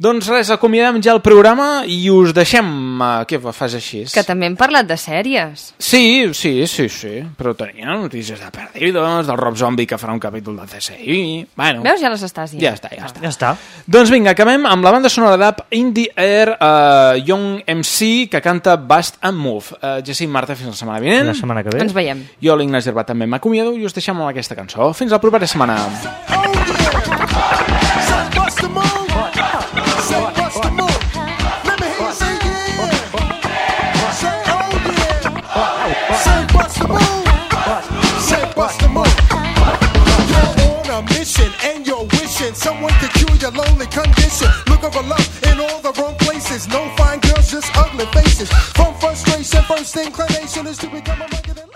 Doncs res, acomiadem ja el programa i us deixem... Uh, què fas així? Que també hem parlat de sèries. Sí, sí, sí, sí, però tenia notícies de Perdidos, del Rob Zombie que farà un capítol de CSI... Bueno, Veus? Ja les estàs dient. ja està, ja està. Ja està. Doncs vinga, acabem amb la banda sonora d'app In the Air, uh, Young MC, que canta Bust and Move. Uh, Jacint Marta, fins la setmana vinent. La setmana que ve. Ens veiem. Jo, l'Ignasi Gervat, també m'acomiado i us deixem amb aquesta cançó. Fins la propera setmana. Bust the Someone to cure your lonely condition. Looking for love in all the wrong places. No fine girls, just ugly faces. From frustration, first inclination is to become a regular.